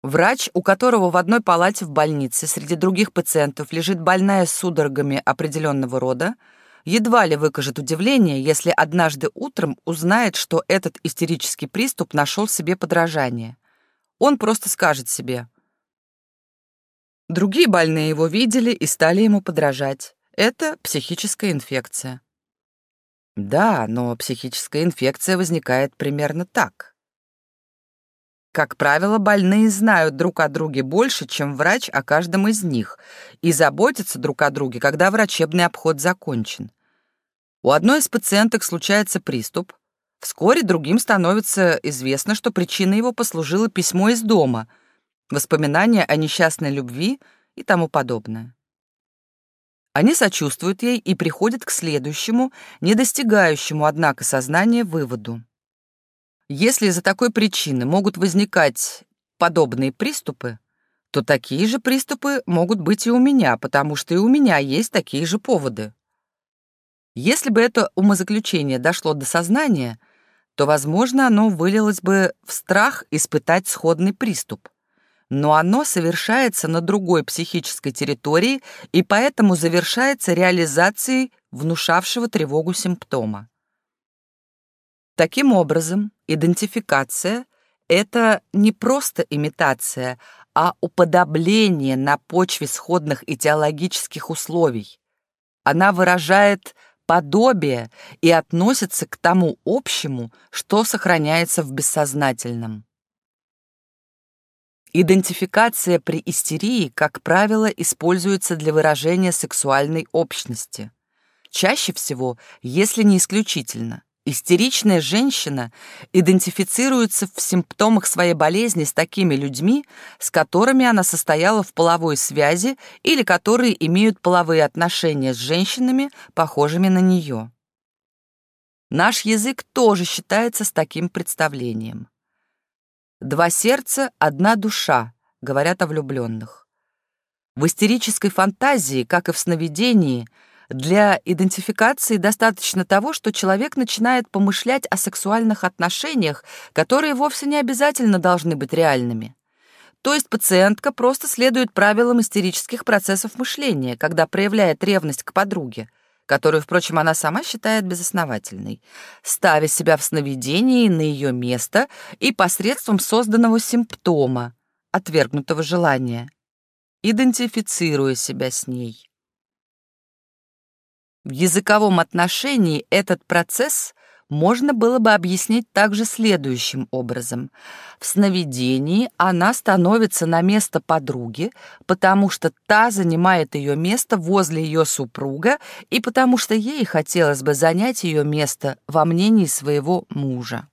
Врач, у которого в одной палате в больнице среди других пациентов лежит больная с судорогами определенного рода, едва ли выкажет удивление, если однажды утром узнает, что этот истерический приступ нашел себе подражание. Он просто скажет себе. Другие больные его видели и стали ему подражать. Это психическая инфекция. Да, но психическая инфекция возникает примерно так. Как правило, больные знают друг о друге больше, чем врач о каждом из них, и заботятся друг о друге, когда врачебный обход закончен. У одной из пациенток случается приступ. Вскоре другим становится известно, что причиной его послужило письмо из дома, воспоминания о несчастной любви и тому подобное. Они сочувствуют ей и приходят к следующему, не достигающему, однако, сознания выводу. Если из-за такой причины могут возникать подобные приступы, то такие же приступы могут быть и у меня, потому что и у меня есть такие же поводы. Если бы это умозаключение дошло до сознания, то, возможно, оно вылилось бы в страх испытать сходный приступ но оно совершается на другой психической территории и поэтому завершается реализацией внушавшего тревогу симптома. Таким образом, идентификация — это не просто имитация, а уподобление на почве сходных этиологических условий. Она выражает подобие и относится к тому общему, что сохраняется в бессознательном. Идентификация при истерии, как правило, используется для выражения сексуальной общности. Чаще всего, если не исключительно, истеричная женщина идентифицируется в симптомах своей болезни с такими людьми, с которыми она состояла в половой связи или которые имеют половые отношения с женщинами, похожими на нее. Наш язык тоже считается с таким представлением. «Два сердца, одна душа», говорят о влюбленных. В истерической фантазии, как и в сновидении, для идентификации достаточно того, что человек начинает помышлять о сексуальных отношениях, которые вовсе не обязательно должны быть реальными. То есть пациентка просто следует правилам истерических процессов мышления, когда проявляет ревность к подруге, которую, впрочем, она сама считает безосновательной, ставя себя в сновидении на ее место и посредством созданного симптома, отвергнутого желания, идентифицируя себя с ней. В языковом отношении этот процесс можно было бы объяснить также следующим образом. В сновидении она становится на место подруги, потому что та занимает ее место возле ее супруга и потому что ей хотелось бы занять ее место во мнении своего мужа.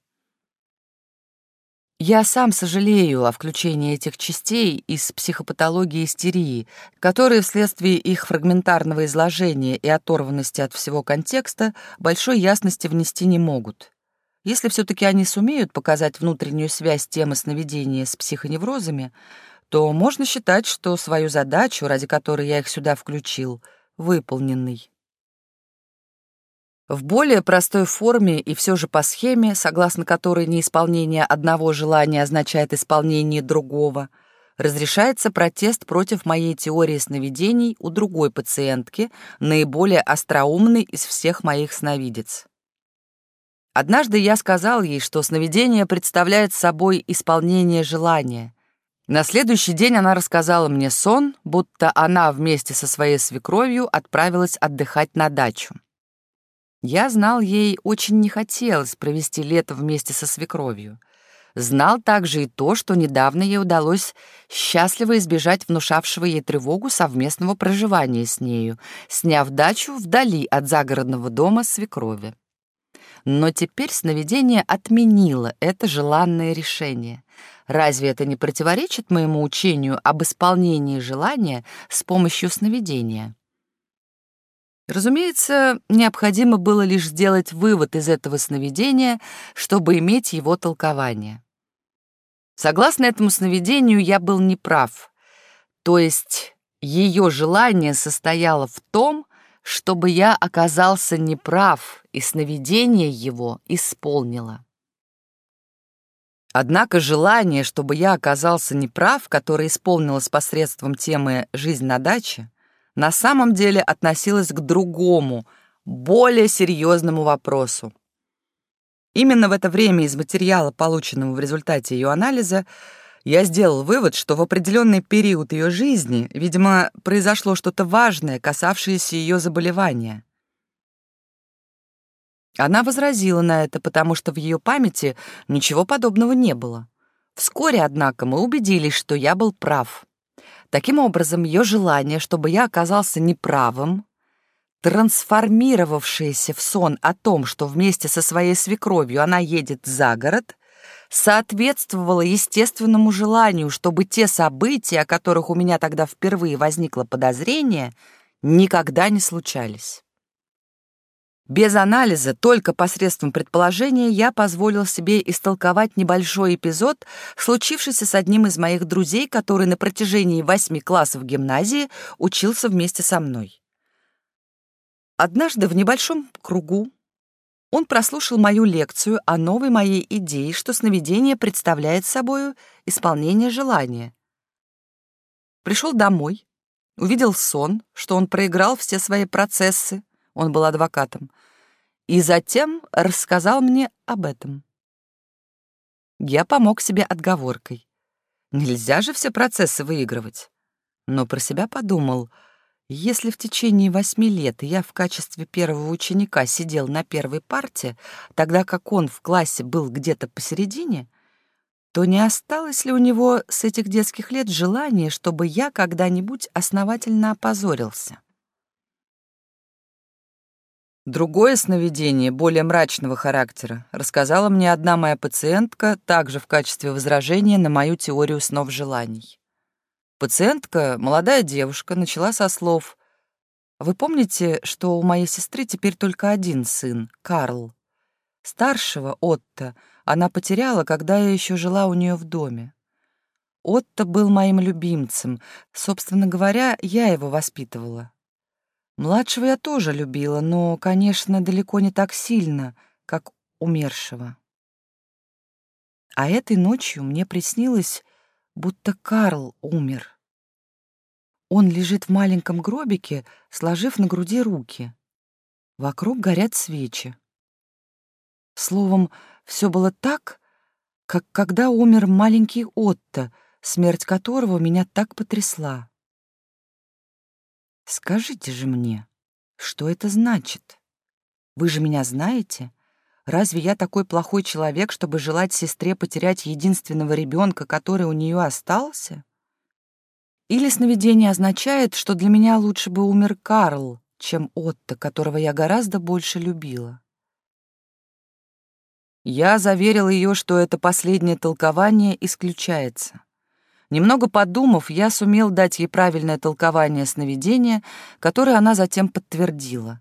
Я сам сожалею о включении этих частей из психопатологии истерии, которые вследствие их фрагментарного изложения и оторванности от всего контекста большой ясности внести не могут. Если все-таки они сумеют показать внутреннюю связь темы сновидения с психоневрозами, то можно считать, что свою задачу, ради которой я их сюда включил, выполненный. В более простой форме и все же по схеме, согласно которой неисполнение одного желания означает исполнение другого, разрешается протест против моей теории сновидений у другой пациентки, наиболее остроумной из всех моих сновидец. Однажды я сказал ей, что сновидение представляет собой исполнение желания. На следующий день она рассказала мне сон, будто она вместе со своей свекровью отправилась отдыхать на дачу. Я знал, ей очень не хотелось провести лето вместе со свекровью. Знал также и то, что недавно ей удалось счастливо избежать внушавшего ей тревогу совместного проживания с нею, сняв дачу вдали от загородного дома свекрови. Но теперь сновидение отменило это желанное решение. Разве это не противоречит моему учению об исполнении желания с помощью сновидения? Разумеется, необходимо было лишь сделать вывод из этого сновидения, чтобы иметь его толкование. Согласно этому сновидению, я был неправ. То есть ее желание состояло в том, чтобы я оказался неправ, и сновидение его исполнило. Однако желание, чтобы я оказался неправ, которое исполнилось посредством темы «Жизнь на даче», на самом деле относилось к другому, более серьезному вопросу. Именно в это время из материала, полученного в результате ее анализа, я сделал вывод, что в определенный период ее жизни, видимо, произошло что-то важное, касавшееся ее заболевания. Она возразила на это, потому что в ее памяти ничего подобного не было. Вскоре, однако, мы убедились, что я был прав. Таким образом, ее желание, чтобы я оказался неправым, трансформировавшаяся в сон о том, что вместе со своей свекровью она едет за город, соответствовало естественному желанию, чтобы те события, о которых у меня тогда впервые возникло подозрение, никогда не случались. Без анализа, только посредством предположения, я позволил себе истолковать небольшой эпизод, случившийся с одним из моих друзей, который на протяжении восьми классов гимназии учился вместе со мной. Однажды в небольшом кругу он прослушал мою лекцию о новой моей идее, что сновидение представляет собою исполнение желания. Пришел домой, увидел сон, что он проиграл все свои процессы, он был адвокатом, и затем рассказал мне об этом. Я помог себе отговоркой. Нельзя же все процессы выигрывать. Но про себя подумал — если в течение восьми лет я в качестве первого ученика сидел на первой парте, тогда как он в классе был где-то посередине, то не осталось ли у него с этих детских лет желания, чтобы я когда-нибудь основательно опозорился? Другое сновидение, более мрачного характера, рассказала мне одна моя пациентка, также в качестве возражения на мою теорию снов желаний. Пациентка, молодая девушка, начала со слов «Вы помните, что у моей сестры теперь только один сын, Карл? Старшего, Отто, она потеряла, когда я еще жила у нее в доме. Отто был моим любимцем. Собственно говоря, я его воспитывала. Младшего я тоже любила, но, конечно, далеко не так сильно, как умершего. А этой ночью мне приснилось, будто Карл умер. Он лежит в маленьком гробике, сложив на груди руки. Вокруг горят свечи. Словом, все было так, как когда умер маленький Отто, смерть которого меня так потрясла. Скажите же мне, что это значит? Вы же меня знаете? Разве я такой плохой человек, чтобы желать сестре потерять единственного ребенка, который у нее остался? Или сновидение означает, что для меня лучше бы умер Карл, чем Отто, которого я гораздо больше любила? Я заверил ее, что это последнее толкование исключается. Немного подумав, я сумел дать ей правильное толкование сновидения, которое она затем подтвердила.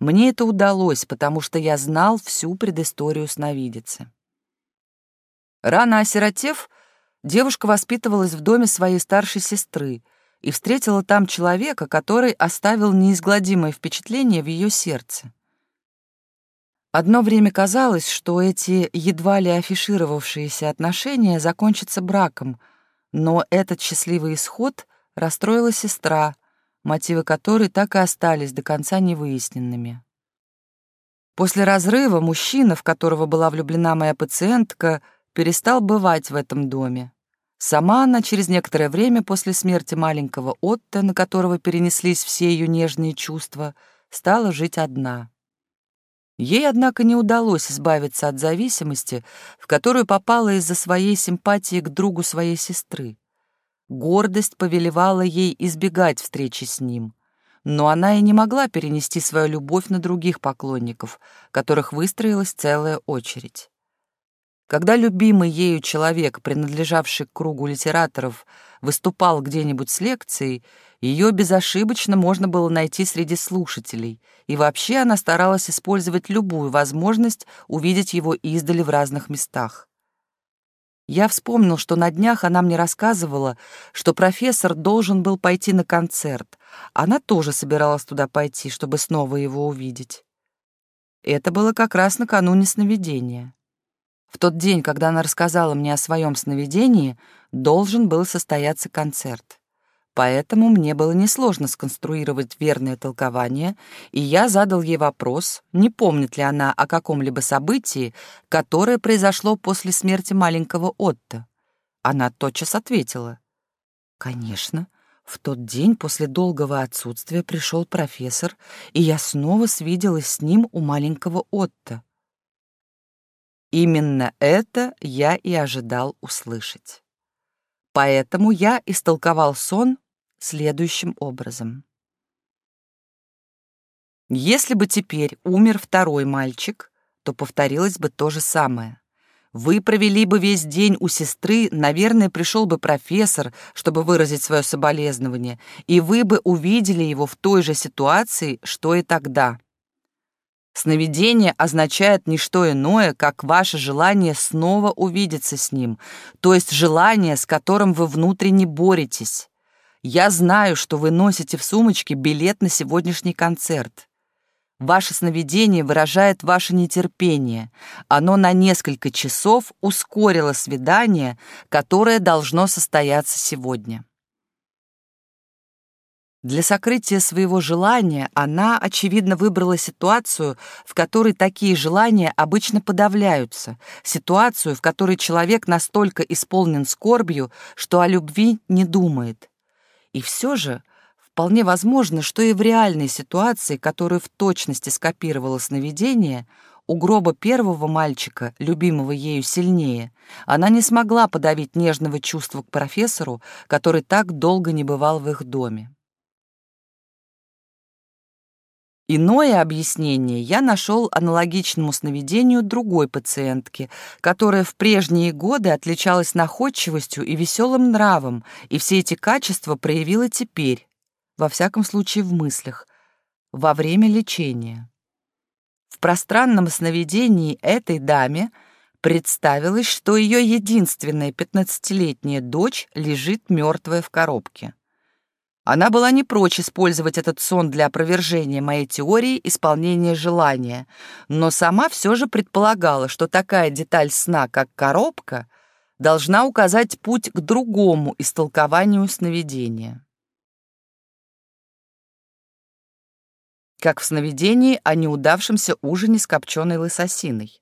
Мне это удалось, потому что я знал всю предысторию сновидицы. Рано осиротев, девушка воспитывалась в доме своей старшей сестры и встретила там человека, который оставил неизгладимое впечатление в ее сердце. Одно время казалось, что эти едва ли афишировавшиеся отношения закончатся браком, Но этот счастливый исход расстроила сестра, мотивы которой так и остались до конца невыясненными. После разрыва мужчина, в которого была влюблена моя пациентка, перестал бывать в этом доме. Сама она через некоторое время после смерти маленького Отто, на которого перенеслись все ее нежные чувства, стала жить одна. Ей, однако, не удалось избавиться от зависимости, в которую попала из-за своей симпатии к другу своей сестры. Гордость повелевала ей избегать встречи с ним, но она и не могла перенести свою любовь на других поклонников, которых выстроилась целая очередь. Когда любимый ею человек, принадлежавший к кругу литераторов, выступал где-нибудь с лекцией, ее безошибочно можно было найти среди слушателей, и вообще она старалась использовать любую возможность увидеть его издали в разных местах. Я вспомнил, что на днях она мне рассказывала, что профессор должен был пойти на концерт. Она тоже собиралась туда пойти, чтобы снова его увидеть. Это было как раз накануне сновидения. В тот день, когда она рассказала мне о своем сновидении, должен был состояться концерт. Поэтому мне было несложно сконструировать верное толкование, и я задал ей вопрос, не помнит ли она о каком-либо событии, которое произошло после смерти маленького Отто. Она тотчас ответила. «Конечно, в тот день после долгого отсутствия пришел профессор, и я снова свиделась с ним у маленького Отто. Именно это я и ожидал услышать. Поэтому я истолковал сон следующим образом. Если бы теперь умер второй мальчик, то повторилось бы то же самое. Вы провели бы весь день у сестры, наверное, пришел бы профессор, чтобы выразить свое соболезнование, и вы бы увидели его в той же ситуации, что и тогда. Сновидение означает не что иное, как ваше желание снова увидеться с ним, то есть желание, с которым вы внутренне боретесь. Я знаю, что вы носите в сумочке билет на сегодняшний концерт. Ваше сновидение выражает ваше нетерпение. Оно на несколько часов ускорило свидание, которое должно состояться сегодня. Для сокрытия своего желания она, очевидно, выбрала ситуацию, в которой такие желания обычно подавляются, ситуацию, в которой человек настолько исполнен скорбью, что о любви не думает. И все же вполне возможно, что и в реальной ситуации, которую в точности скопировало сновидение, у гроба первого мальчика, любимого ею сильнее, она не смогла подавить нежного чувства к профессору, который так долго не бывал в их доме. Иное объяснение я нашел аналогичному сновидению другой пациентки, которая в прежние годы отличалась находчивостью и веселым нравом, и все эти качества проявила теперь, во всяком случае в мыслях, во время лечения. В пространном сновидении этой даме представилось, что ее единственная пятнадцатилетняя дочь лежит мертвая в коробке. Она была не прочь использовать этот сон для опровержения моей теории исполнения желания, но сама все же предполагала, что такая деталь сна, как коробка, должна указать путь к другому истолкованию сновидения. Как в сновидении о неудавшемся ужине с копченой лысосиной.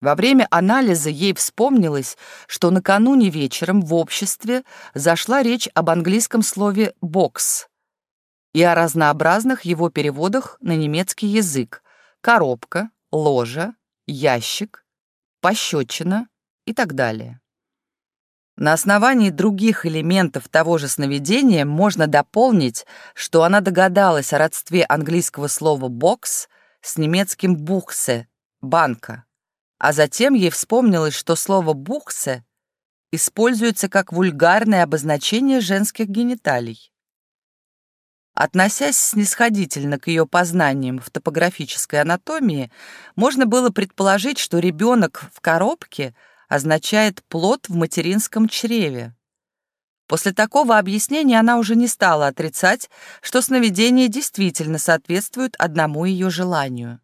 Во время анализа ей вспомнилось, что накануне вечером в обществе зашла речь об английском слове «бокс» и о разнообразных его переводах на немецкий язык «коробка», «ложа», «ящик», «пощечина» и так далее. На основании других элементов того же сновидения можно дополнить, что она догадалась о родстве английского слова «бокс» с немецким «бухсе» — «банка», а затем ей вспомнилось, что слово «бухсе» используется как вульгарное обозначение женских гениталий. Относясь снисходительно к ее познаниям в топографической анатомии, можно было предположить, что ребенок в коробке означает плод в материнском чреве. После такого объяснения она уже не стала отрицать, что сновидение действительно соответствует одному ее желанию.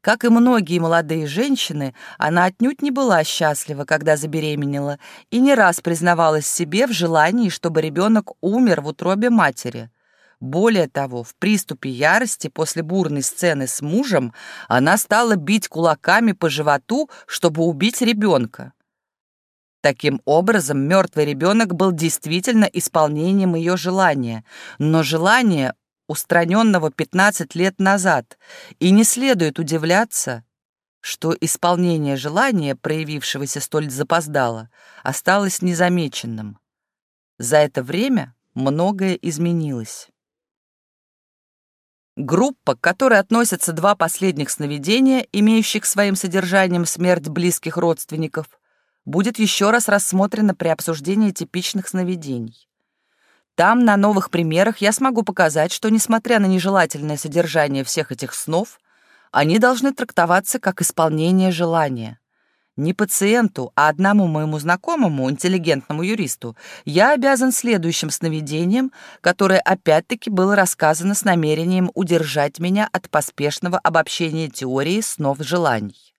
Как и многие молодые женщины, она отнюдь не была счастлива, когда забеременела, и не раз признавалась себе в желании, чтобы ребенок умер в утробе матери. Более того, в приступе ярости после бурной сцены с мужем она стала бить кулаками по животу, чтобы убить ребенка. Таким образом, мертвый ребенок был действительно исполнением ее желания, но желание, устраненного 15 лет назад, и не следует удивляться, что исполнение желания, проявившегося столь запоздало, осталось незамеченным. За это время многое изменилось. Группа, к которой относятся два последних сновидения, имеющих своим содержанием смерть близких родственников, будет еще раз рассмотрена при обсуждении типичных сновидений. Там, на новых примерах, я смогу показать, что, несмотря на нежелательное содержание всех этих снов, они должны трактоваться как исполнение желания. Не пациенту, а одному моему знакомому, интеллигентному юристу, я обязан следующим сновидением, которое опять-таки было рассказано с намерением удержать меня от поспешного обобщения теории снов желаний.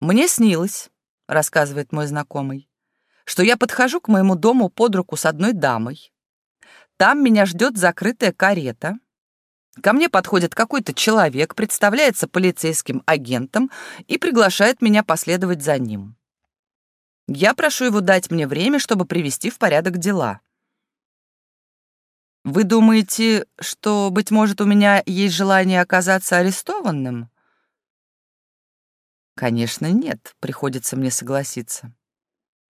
«Мне снилось», — рассказывает мой знакомый, что я подхожу к моему дому под руку с одной дамой. Там меня ждет закрытая карета. Ко мне подходит какой-то человек, представляется полицейским агентом и приглашает меня последовать за ним. Я прошу его дать мне время, чтобы привести в порядок дела. Вы думаете, что, быть может, у меня есть желание оказаться арестованным? Конечно, нет, приходится мне согласиться.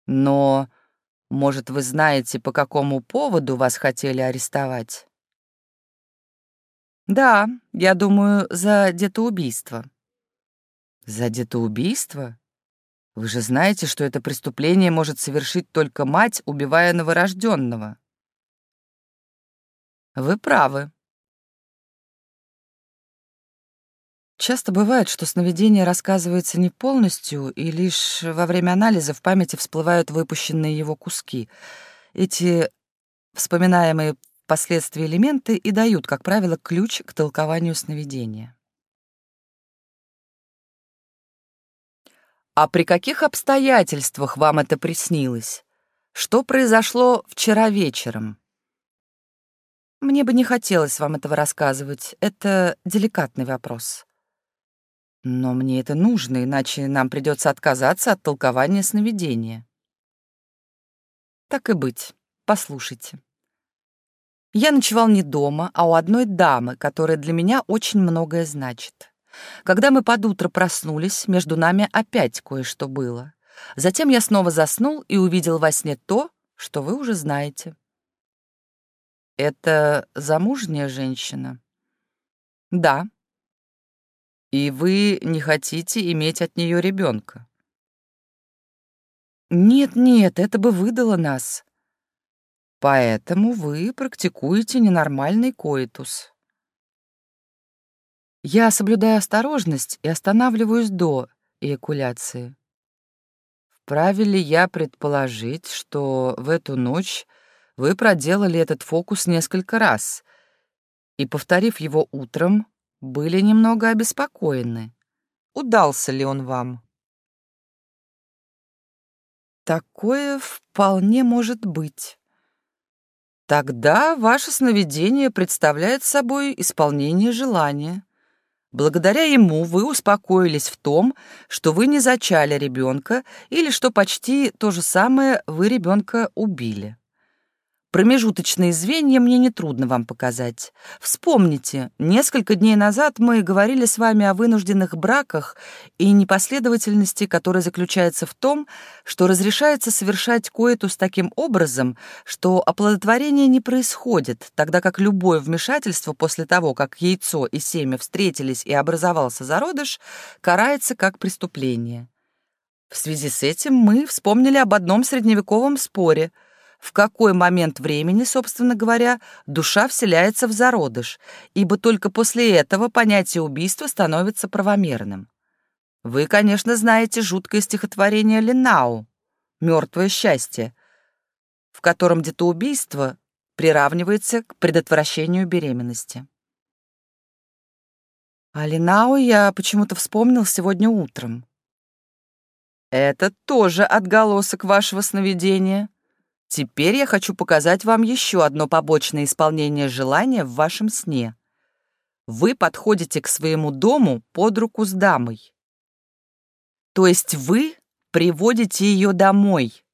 Но, может, вы знаете, по какому поводу вас хотели арестовать? Да, я думаю, за детоубийство. За детоубийство? Вы же знаете, что это преступление может совершить только мать, убивая новорожденного. Вы правы. Часто бывает, что сновидение рассказывается не полностью, и лишь во время анализа в памяти всплывают выпущенные его куски. Эти вспоминаемые впоследствии элементы и дают, как правило, ключ к толкованию сновидения. А при каких обстоятельствах вам это приснилось? Что произошло вчера вечером? Мне бы не хотелось вам этого рассказывать. Это деликатный вопрос. Но мне это нужно, иначе нам придется отказаться от толкования сновидения. Так и быть, послушайте. Я ночевал не дома, а у одной дамы, которая для меня очень многое значит. Когда мы под утро проснулись, между нами опять кое-что было. Затем я снова заснул и увидел во сне то, что вы уже знаете. Это замужняя женщина? Да, и вы не хотите иметь от нее ребенка? Нет-нет, это бы выдало нас. Поэтому вы практикуете ненормальный коитус. Я соблюдаю осторожность и останавливаюсь до эякуляции. Вправе ли я предположить, что в эту ночь вы проделали этот фокус несколько раз и, повторив его утром, были немного обеспокоены. Удался ли он вам? Такое вполне может быть. Тогда ваше сновидение представляет собой исполнение желания. Благодаря ему вы успокоились в том, что вы не зачали ребенка или что почти то же самое вы ребенка убили. Промежуточные звенья мне нетрудно вам показать. Вспомните, несколько дней назад мы говорили с вами о вынужденных браках и непоследовательности, которая заключается в том, что разрешается совершать коэтус таким образом, что оплодотворение не происходит, тогда как любое вмешательство после того, как яйцо и семя встретились и образовался зародыш, карается как преступление. В связи с этим мы вспомнили об одном средневековом споре — в какой момент времени, собственно говоря, душа вселяется в зародыш, ибо только после этого понятие убийства становится правомерным. Вы, конечно, знаете жуткое стихотворение Ленау «Мертвое счастье», в котором детоубийство приравнивается к предотвращению беременности. А Линау я почему-то вспомнил сегодня утром. Это тоже отголосок вашего сновидения. Теперь я хочу показать вам еще одно побочное исполнение желания в вашем сне. Вы подходите к своему дому под руку с дамой. То есть вы приводите ее домой,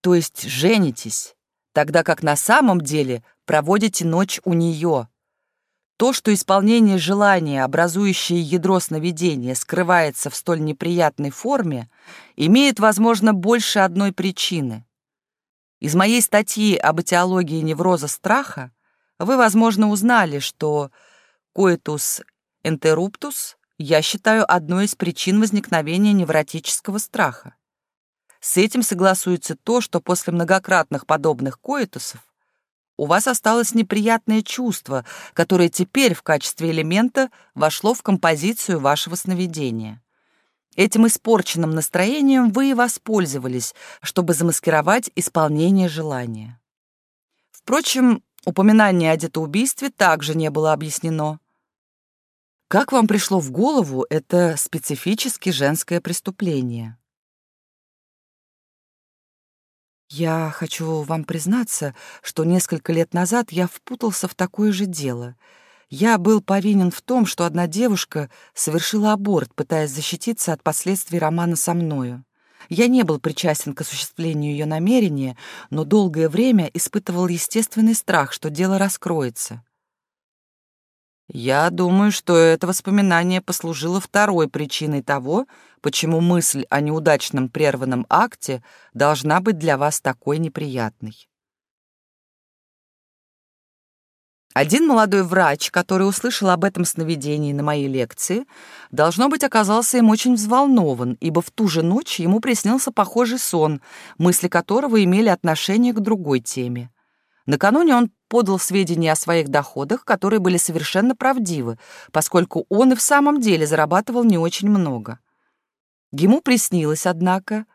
то есть женитесь, тогда как на самом деле проводите ночь у нее. То, что исполнение желания, образующее ядро сновидения, скрывается в столь неприятной форме, имеет, возможно, больше одной причины. Из моей статьи об этиологии невроза страха вы, возможно, узнали, что коитус интерруптус я считаю одной из причин возникновения невротического страха. С этим согласуется то, что после многократных подобных коитусов у вас осталось неприятное чувство, которое теперь в качестве элемента вошло в композицию вашего сновидения. Этим испорченным настроением вы и воспользовались, чтобы замаскировать исполнение желания. Впрочем, упоминание о детоубийстве также не было объяснено. Как вам пришло в голову это специфически женское преступление? Я хочу вам признаться, что несколько лет назад я впутался в такое же дело. Я был повинен в том, что одна девушка совершила аборт, пытаясь защититься от последствий романа со мною. Я не был причастен к осуществлению ее намерения, но долгое время испытывал естественный страх, что дело раскроется. Я думаю, что это воспоминание послужило второй причиной того, почему мысль о неудачном прерванном акте должна быть для вас такой неприятной. Один молодой врач, который услышал об этом сновидении на моей лекции, должно быть, оказался им очень взволнован, ибо в ту же ночь ему приснился похожий сон, мысли которого имели отношение к другой теме. Накануне он подал сведения о своих доходах, которые были совершенно правдивы, поскольку он и в самом деле зарабатывал не очень много. Ему приснилось, однако,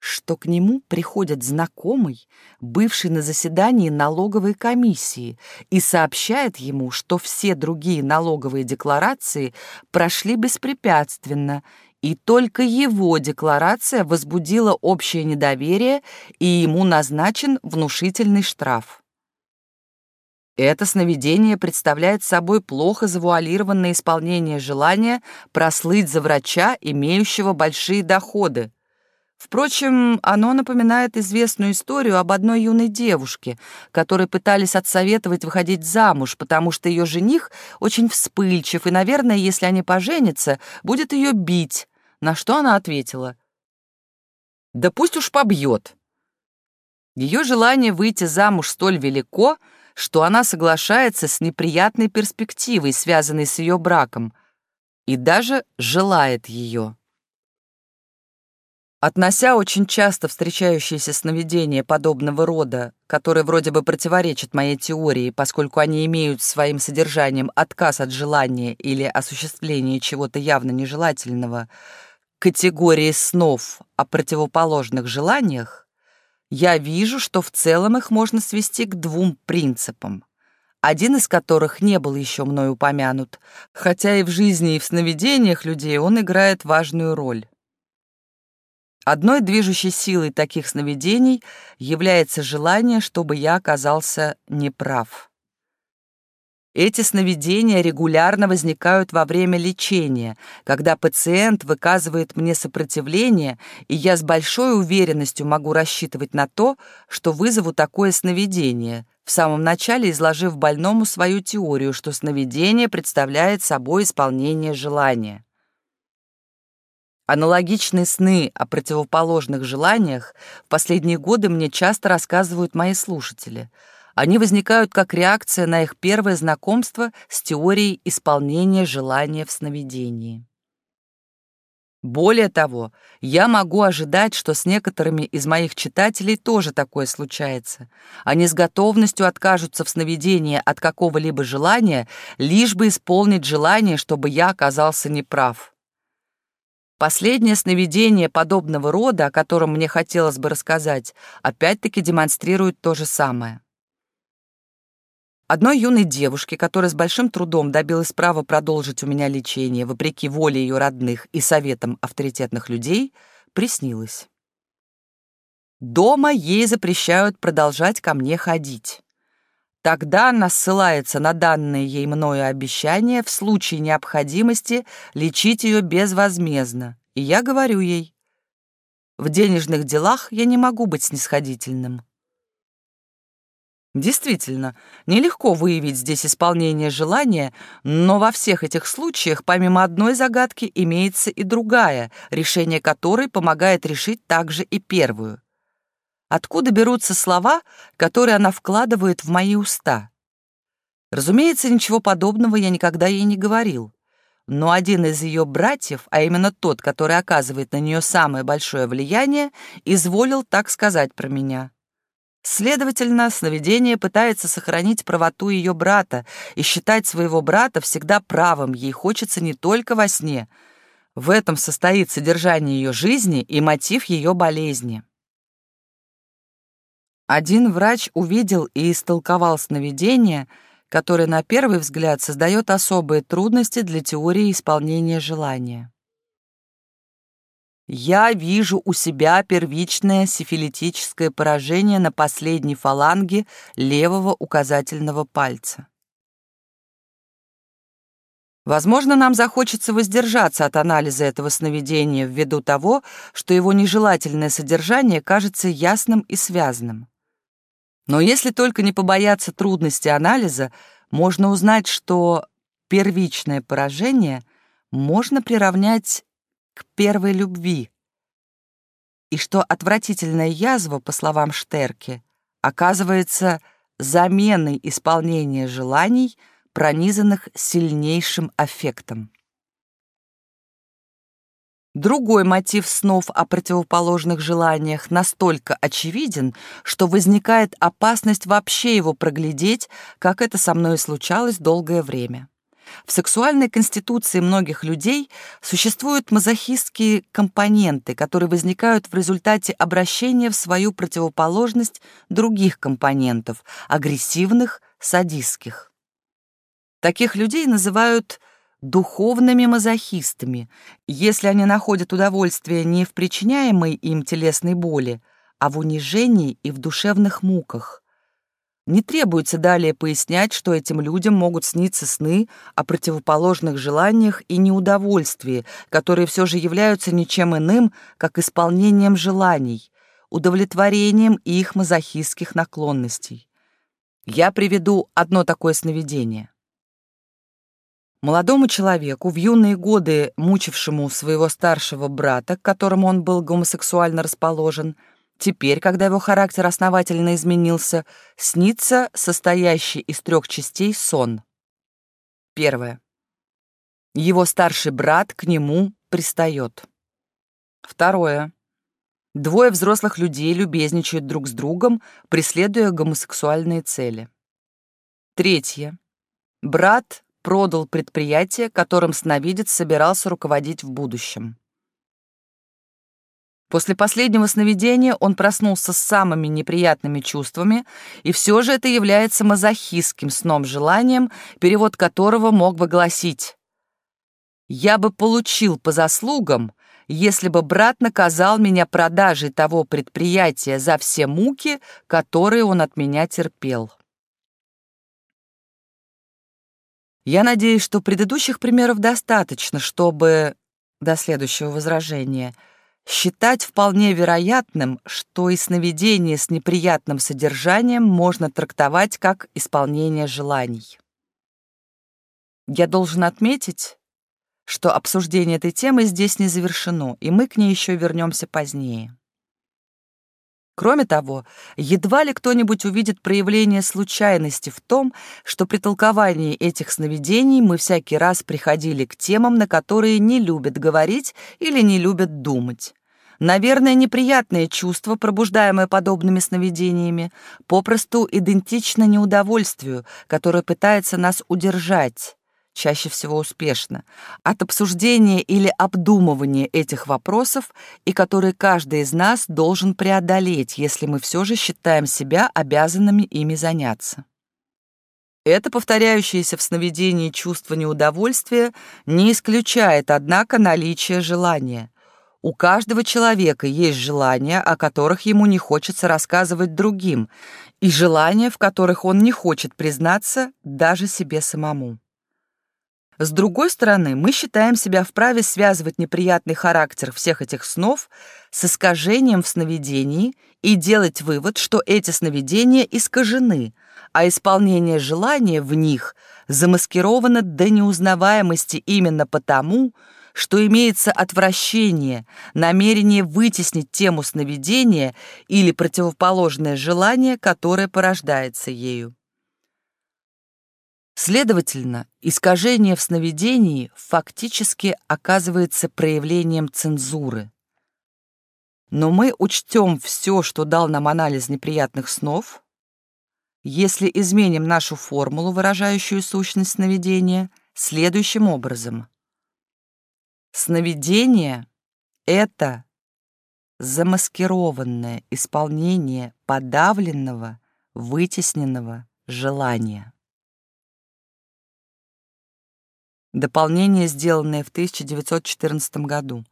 что к нему приходит знакомый, бывший на заседании налоговой комиссии, и сообщает ему, что все другие налоговые декларации прошли беспрепятственно, и только его декларация возбудила общее недоверие, и ему назначен внушительный штраф. Это сновидение представляет собой плохо завуалированное исполнение желания прослыть за врача, имеющего большие доходы. Впрочем, оно напоминает известную историю об одной юной девушке, которой пытались отсоветовать выходить замуж, потому что ее жених очень вспыльчив, и, наверное, если они поженятся, будет ее бить, на что она ответила. «Да пусть уж побьет». Ее желание выйти замуж столь велико — что она соглашается с неприятной перспективой, связанной с ее браком, и даже желает ее. Относя очень часто встречающиеся сновидения подобного рода, которые вроде бы противоречат моей теории, поскольку они имеют своим содержанием отказ от желания или осуществления чего-то явно нежелательного, категории снов о противоположных желаниях, я вижу, что в целом их можно свести к двум принципам, один из которых не был еще мной упомянут, хотя и в жизни, и в сновидениях людей он играет важную роль. Одной движущей силой таких сновидений является желание, чтобы я оказался неправ. Эти сновидения регулярно возникают во время лечения, когда пациент выказывает мне сопротивление, и я с большой уверенностью могу рассчитывать на то, что вызову такое сновидение, в самом начале изложив больному свою теорию, что сновидение представляет собой исполнение желания. Аналогичные сны о противоположных желаниях в последние годы мне часто рассказывают мои слушатели — они возникают как реакция на их первое знакомство с теорией исполнения желания в сновидении. Более того, я могу ожидать, что с некоторыми из моих читателей тоже такое случается. Они с готовностью откажутся в сновидении от какого-либо желания, лишь бы исполнить желание, чтобы я оказался неправ. Последнее сновидение подобного рода, о котором мне хотелось бы рассказать, опять-таки демонстрирует то же самое. Одной юной девушке, которая с большим трудом добилась права продолжить у меня лечение, вопреки воле ее родных и советам авторитетных людей, приснилось. Дома ей запрещают продолжать ко мне ходить. Тогда она ссылается на данное ей мною обещание в случае необходимости лечить ее безвозмездно. И я говорю ей, в денежных делах я не могу быть снисходительным. Действительно, нелегко выявить здесь исполнение желания, но во всех этих случаях помимо одной загадки имеется и другая, решение которой помогает решить также и первую. Откуда берутся слова, которые она вкладывает в мои уста? Разумеется, ничего подобного я никогда ей не говорил. Но один из ее братьев, а именно тот, который оказывает на нее самое большое влияние, изволил так сказать про меня. Следовательно, сновидение пытается сохранить правоту ее брата и считать своего брата всегда правым ей хочется не только во сне. В этом состоит содержание ее жизни и мотив ее болезни. Один врач увидел и истолковал сновидение, которое на первый взгляд создает особые трудности для теории исполнения желания. Я вижу у себя первичное сифилитическое поражение на последней фаланге левого указательного пальца. Возможно, нам захочется воздержаться от анализа этого сновидения ввиду того, что его нежелательное содержание кажется ясным и связанным. Но если только не побояться трудности анализа, можно узнать, что первичное поражение можно приравнять к первой любви, и что отвратительная язва, по словам Штерке, оказывается заменой исполнения желаний, пронизанных сильнейшим аффектом. Другой мотив снов о противоположных желаниях настолько очевиден, что возникает опасность вообще его проглядеть, как это со мной случалось долгое время. В сексуальной конституции многих людей существуют мазохистские компоненты, которые возникают в результате обращения в свою противоположность других компонентов, агрессивных, садистских. Таких людей называют духовными мазохистами, если они находят удовольствие не в причиняемой им телесной боли, а в унижении и в душевных муках. Не требуется далее пояснять, что этим людям могут сниться сны о противоположных желаниях и неудовольствии, которые все же являются ничем иным, как исполнением желаний, удовлетворением их мазохистских наклонностей. Я приведу одно такое сновидение. Молодому человеку, в юные годы мучившему своего старшего брата, к которому он был гомосексуально расположен, теперь, когда его характер основательно изменился, снится состоящий из трех частей сон. Первое. Его старший брат к нему пристает. Второе. Двое взрослых людей любезничают друг с другом, преследуя гомосексуальные цели. Третье. Брат продал предприятие, которым сновидец собирался руководить в будущем. После последнего сновидения он проснулся с самыми неприятными чувствами, и все же это является мазохистским сном-желанием, перевод которого мог бы гласить «Я бы получил по заслугам, если бы брат наказал меня продажей того предприятия за все муки, которые он от меня терпел». Я надеюсь, что предыдущих примеров достаточно, чтобы, до следующего возражения, считать вполне вероятным, что и сновидение с неприятным содержанием можно трактовать как исполнение желаний. Я должен отметить, что обсуждение этой темы здесь не завершено, и мы к ней еще вернемся позднее. Кроме того, едва ли кто-нибудь увидит проявление случайности в том, что при толковании этих сновидений мы всякий раз приходили к темам, на которые не любят говорить или не любят думать. Наверное, неприятное чувство, пробуждаемое подобными сновидениями, попросту идентично неудовольствию, которое пытается нас удержать, чаще всего успешно, от обсуждения или обдумывания этих вопросов и которые каждый из нас должен преодолеть, если мы все же считаем себя обязанными ими заняться. Это повторяющееся в сновидении чувство неудовольствия не исключает, однако, наличие желания. У каждого человека есть желания, о которых ему не хочется рассказывать другим, и желания, в которых он не хочет признаться даже себе самому. С другой стороны, мы считаем себя вправе связывать неприятный характер всех этих снов с искажением в сновидении и делать вывод, что эти сновидения искажены, а исполнение желания в них замаскировано до неузнаваемости именно потому, что имеется отвращение, намерение вытеснить тему сновидения или противоположное желание, которое порождается ею. Следовательно, искажение в сновидении фактически оказывается проявлением цензуры. Но мы учтем все, что дал нам анализ неприятных снов, если изменим нашу формулу, выражающую сущность сновидения, следующим образом. Сновидение — это замаскированное исполнение подавленного, вытесненного желания. Дополнение, сделанное в 1914 году.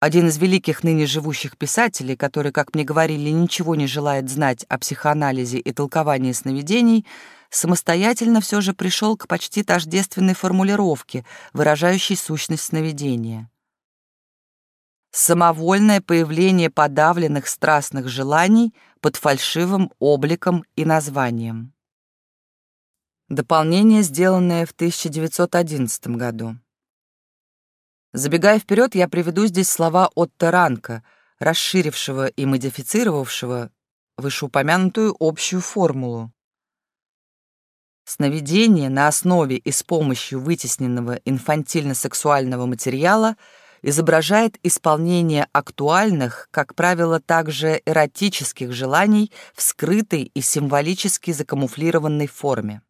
Один из великих ныне живущих писателей, который, как мне говорили, ничего не желает знать о психоанализе и толковании сновидений, самостоятельно все же пришел к почти тождественной формулировке, выражающей сущность сновидения. Самовольное появление подавленных страстных желаний под фальшивым обликом и названием. Дополнение, сделанное в 1911 году. Забегая вперед, я приведу здесь слова Отто Ранка, расширившего и модифицировавшего вышеупомянутую общую формулу. Сновидение на основе и с помощью вытесненного инфантильно-сексуального материала изображает исполнение актуальных, как правило, также эротических желаний в скрытой и символически закамуфлированной форме.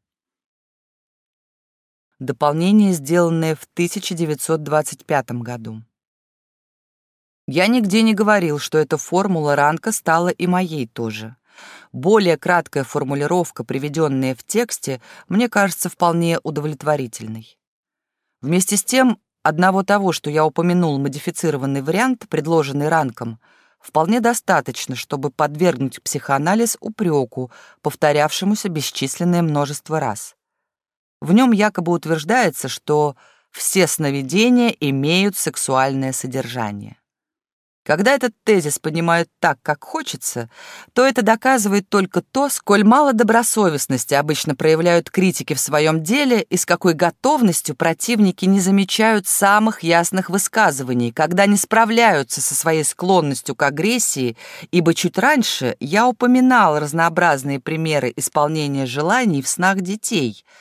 Дополнение, сделанное в 1925 году. Я нигде не говорил, что эта формула ранка стала и моей тоже. Более краткая формулировка, приведенная в тексте, мне кажется вполне удовлетворительной. Вместе с тем, одного того, что я упомянул модифицированный вариант, предложенный ранком, вполне достаточно, чтобы подвергнуть психоанализ упреку, повторявшемуся бесчисленное множество раз. В нем якобы утверждается, что все сновидения имеют сексуальное содержание. Когда этот тезис понимают так, как хочется, то это доказывает только то, сколь мало добросовестности обычно проявляют критики в своем деле и с какой готовностью противники не замечают самых ясных высказываний, когда не справляются со своей склонностью к агрессии, ибо чуть раньше я упоминал разнообразные примеры исполнения желаний в снах детей —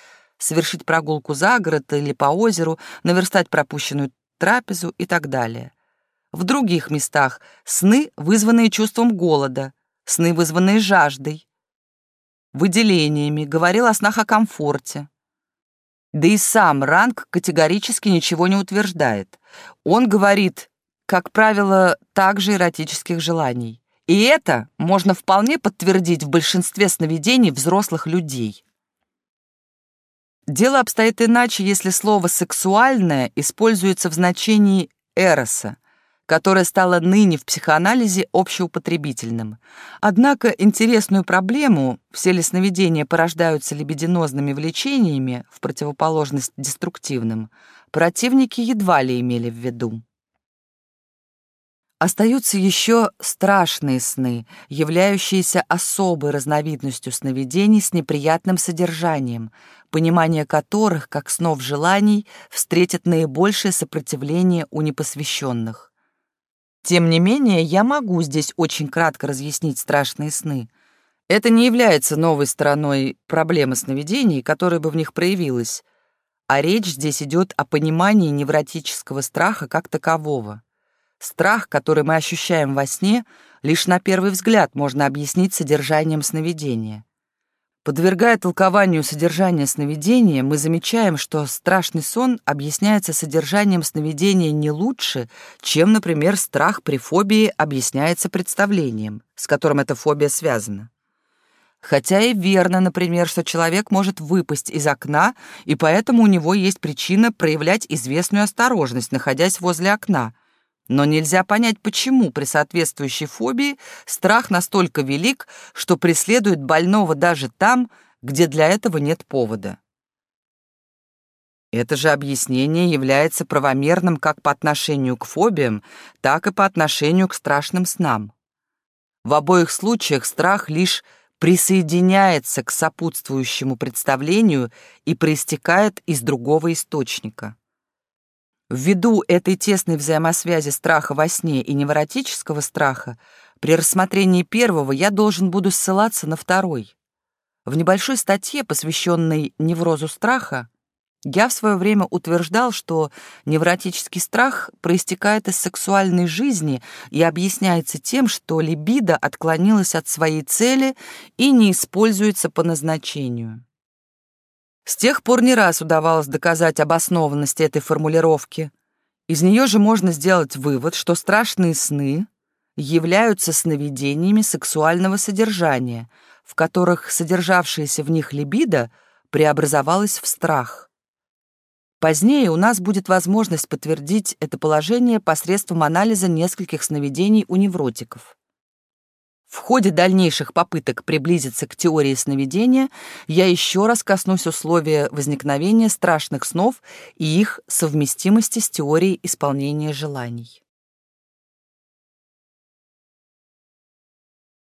совершить прогулку за город или по озеру, наверстать пропущенную трапезу и так далее. В других местах сны, вызванные чувством голода, сны, вызванные жаждой, выделениями, говорил о снах о комфорте. Да и сам ранг категорически ничего не утверждает. Он говорит, как правило, также эротических желаний. И это можно вполне подтвердить в большинстве сновидений взрослых людей. Дело обстоит иначе, если слово «сексуальное» используется в значении «эроса», которое стало ныне в психоанализе общеупотребительным. Однако интересную проблему, все ли сновидения порождаются либидинозными влечениями, в противоположность деструктивным, противники едва ли имели в виду. Остаются еще страшные сны, являющиеся особой разновидностью сновидений с неприятным содержанием, понимание которых, как снов желаний, встретит наибольшее сопротивление у непосвященных. Тем не менее, я могу здесь очень кратко разъяснить страшные сны. Это не является новой стороной проблемы сновидений, которая бы в них проявилась, а речь здесь идет о понимании невротического страха как такового. Страх, который мы ощущаем во сне, лишь на первый взгляд можно объяснить содержанием сновидения. Подвергая толкованию содержания сновидения, мы замечаем, что страшный сон объясняется содержанием сновидения не лучше, чем, например, страх при фобии объясняется представлением, с которым эта фобия связана. Хотя и верно, например, что человек может выпасть из окна, и поэтому у него есть причина проявлять известную осторожность, находясь возле окна. Но нельзя понять, почему при соответствующей фобии страх настолько велик, что преследует больного даже там, где для этого нет повода. Это же объяснение является правомерным как по отношению к фобиям, так и по отношению к страшным снам. В обоих случаях страх лишь присоединяется к сопутствующему представлению и проистекает из другого источника. Ввиду этой тесной взаимосвязи страха во сне и невротического страха, при рассмотрении первого я должен буду ссылаться на второй. В небольшой статье, посвященной неврозу страха, я в свое время утверждал, что невротический страх проистекает из сексуальной жизни и объясняется тем, что либидо отклонилась от своей цели и не используется по назначению. С тех пор не раз удавалось доказать обоснованность этой формулировки. Из нее же можно сделать вывод, что страшные сны являются сновидениями сексуального содержания, в которых содержавшаяся в них либидо преобразовалась в страх. Позднее у нас будет возможность подтвердить это положение посредством анализа нескольких сновидений у невротиков. В ходе дальнейших попыток приблизиться к теории сновидения я еще раз коснусь условия возникновения страшных снов и их совместимости с теорией исполнения желаний.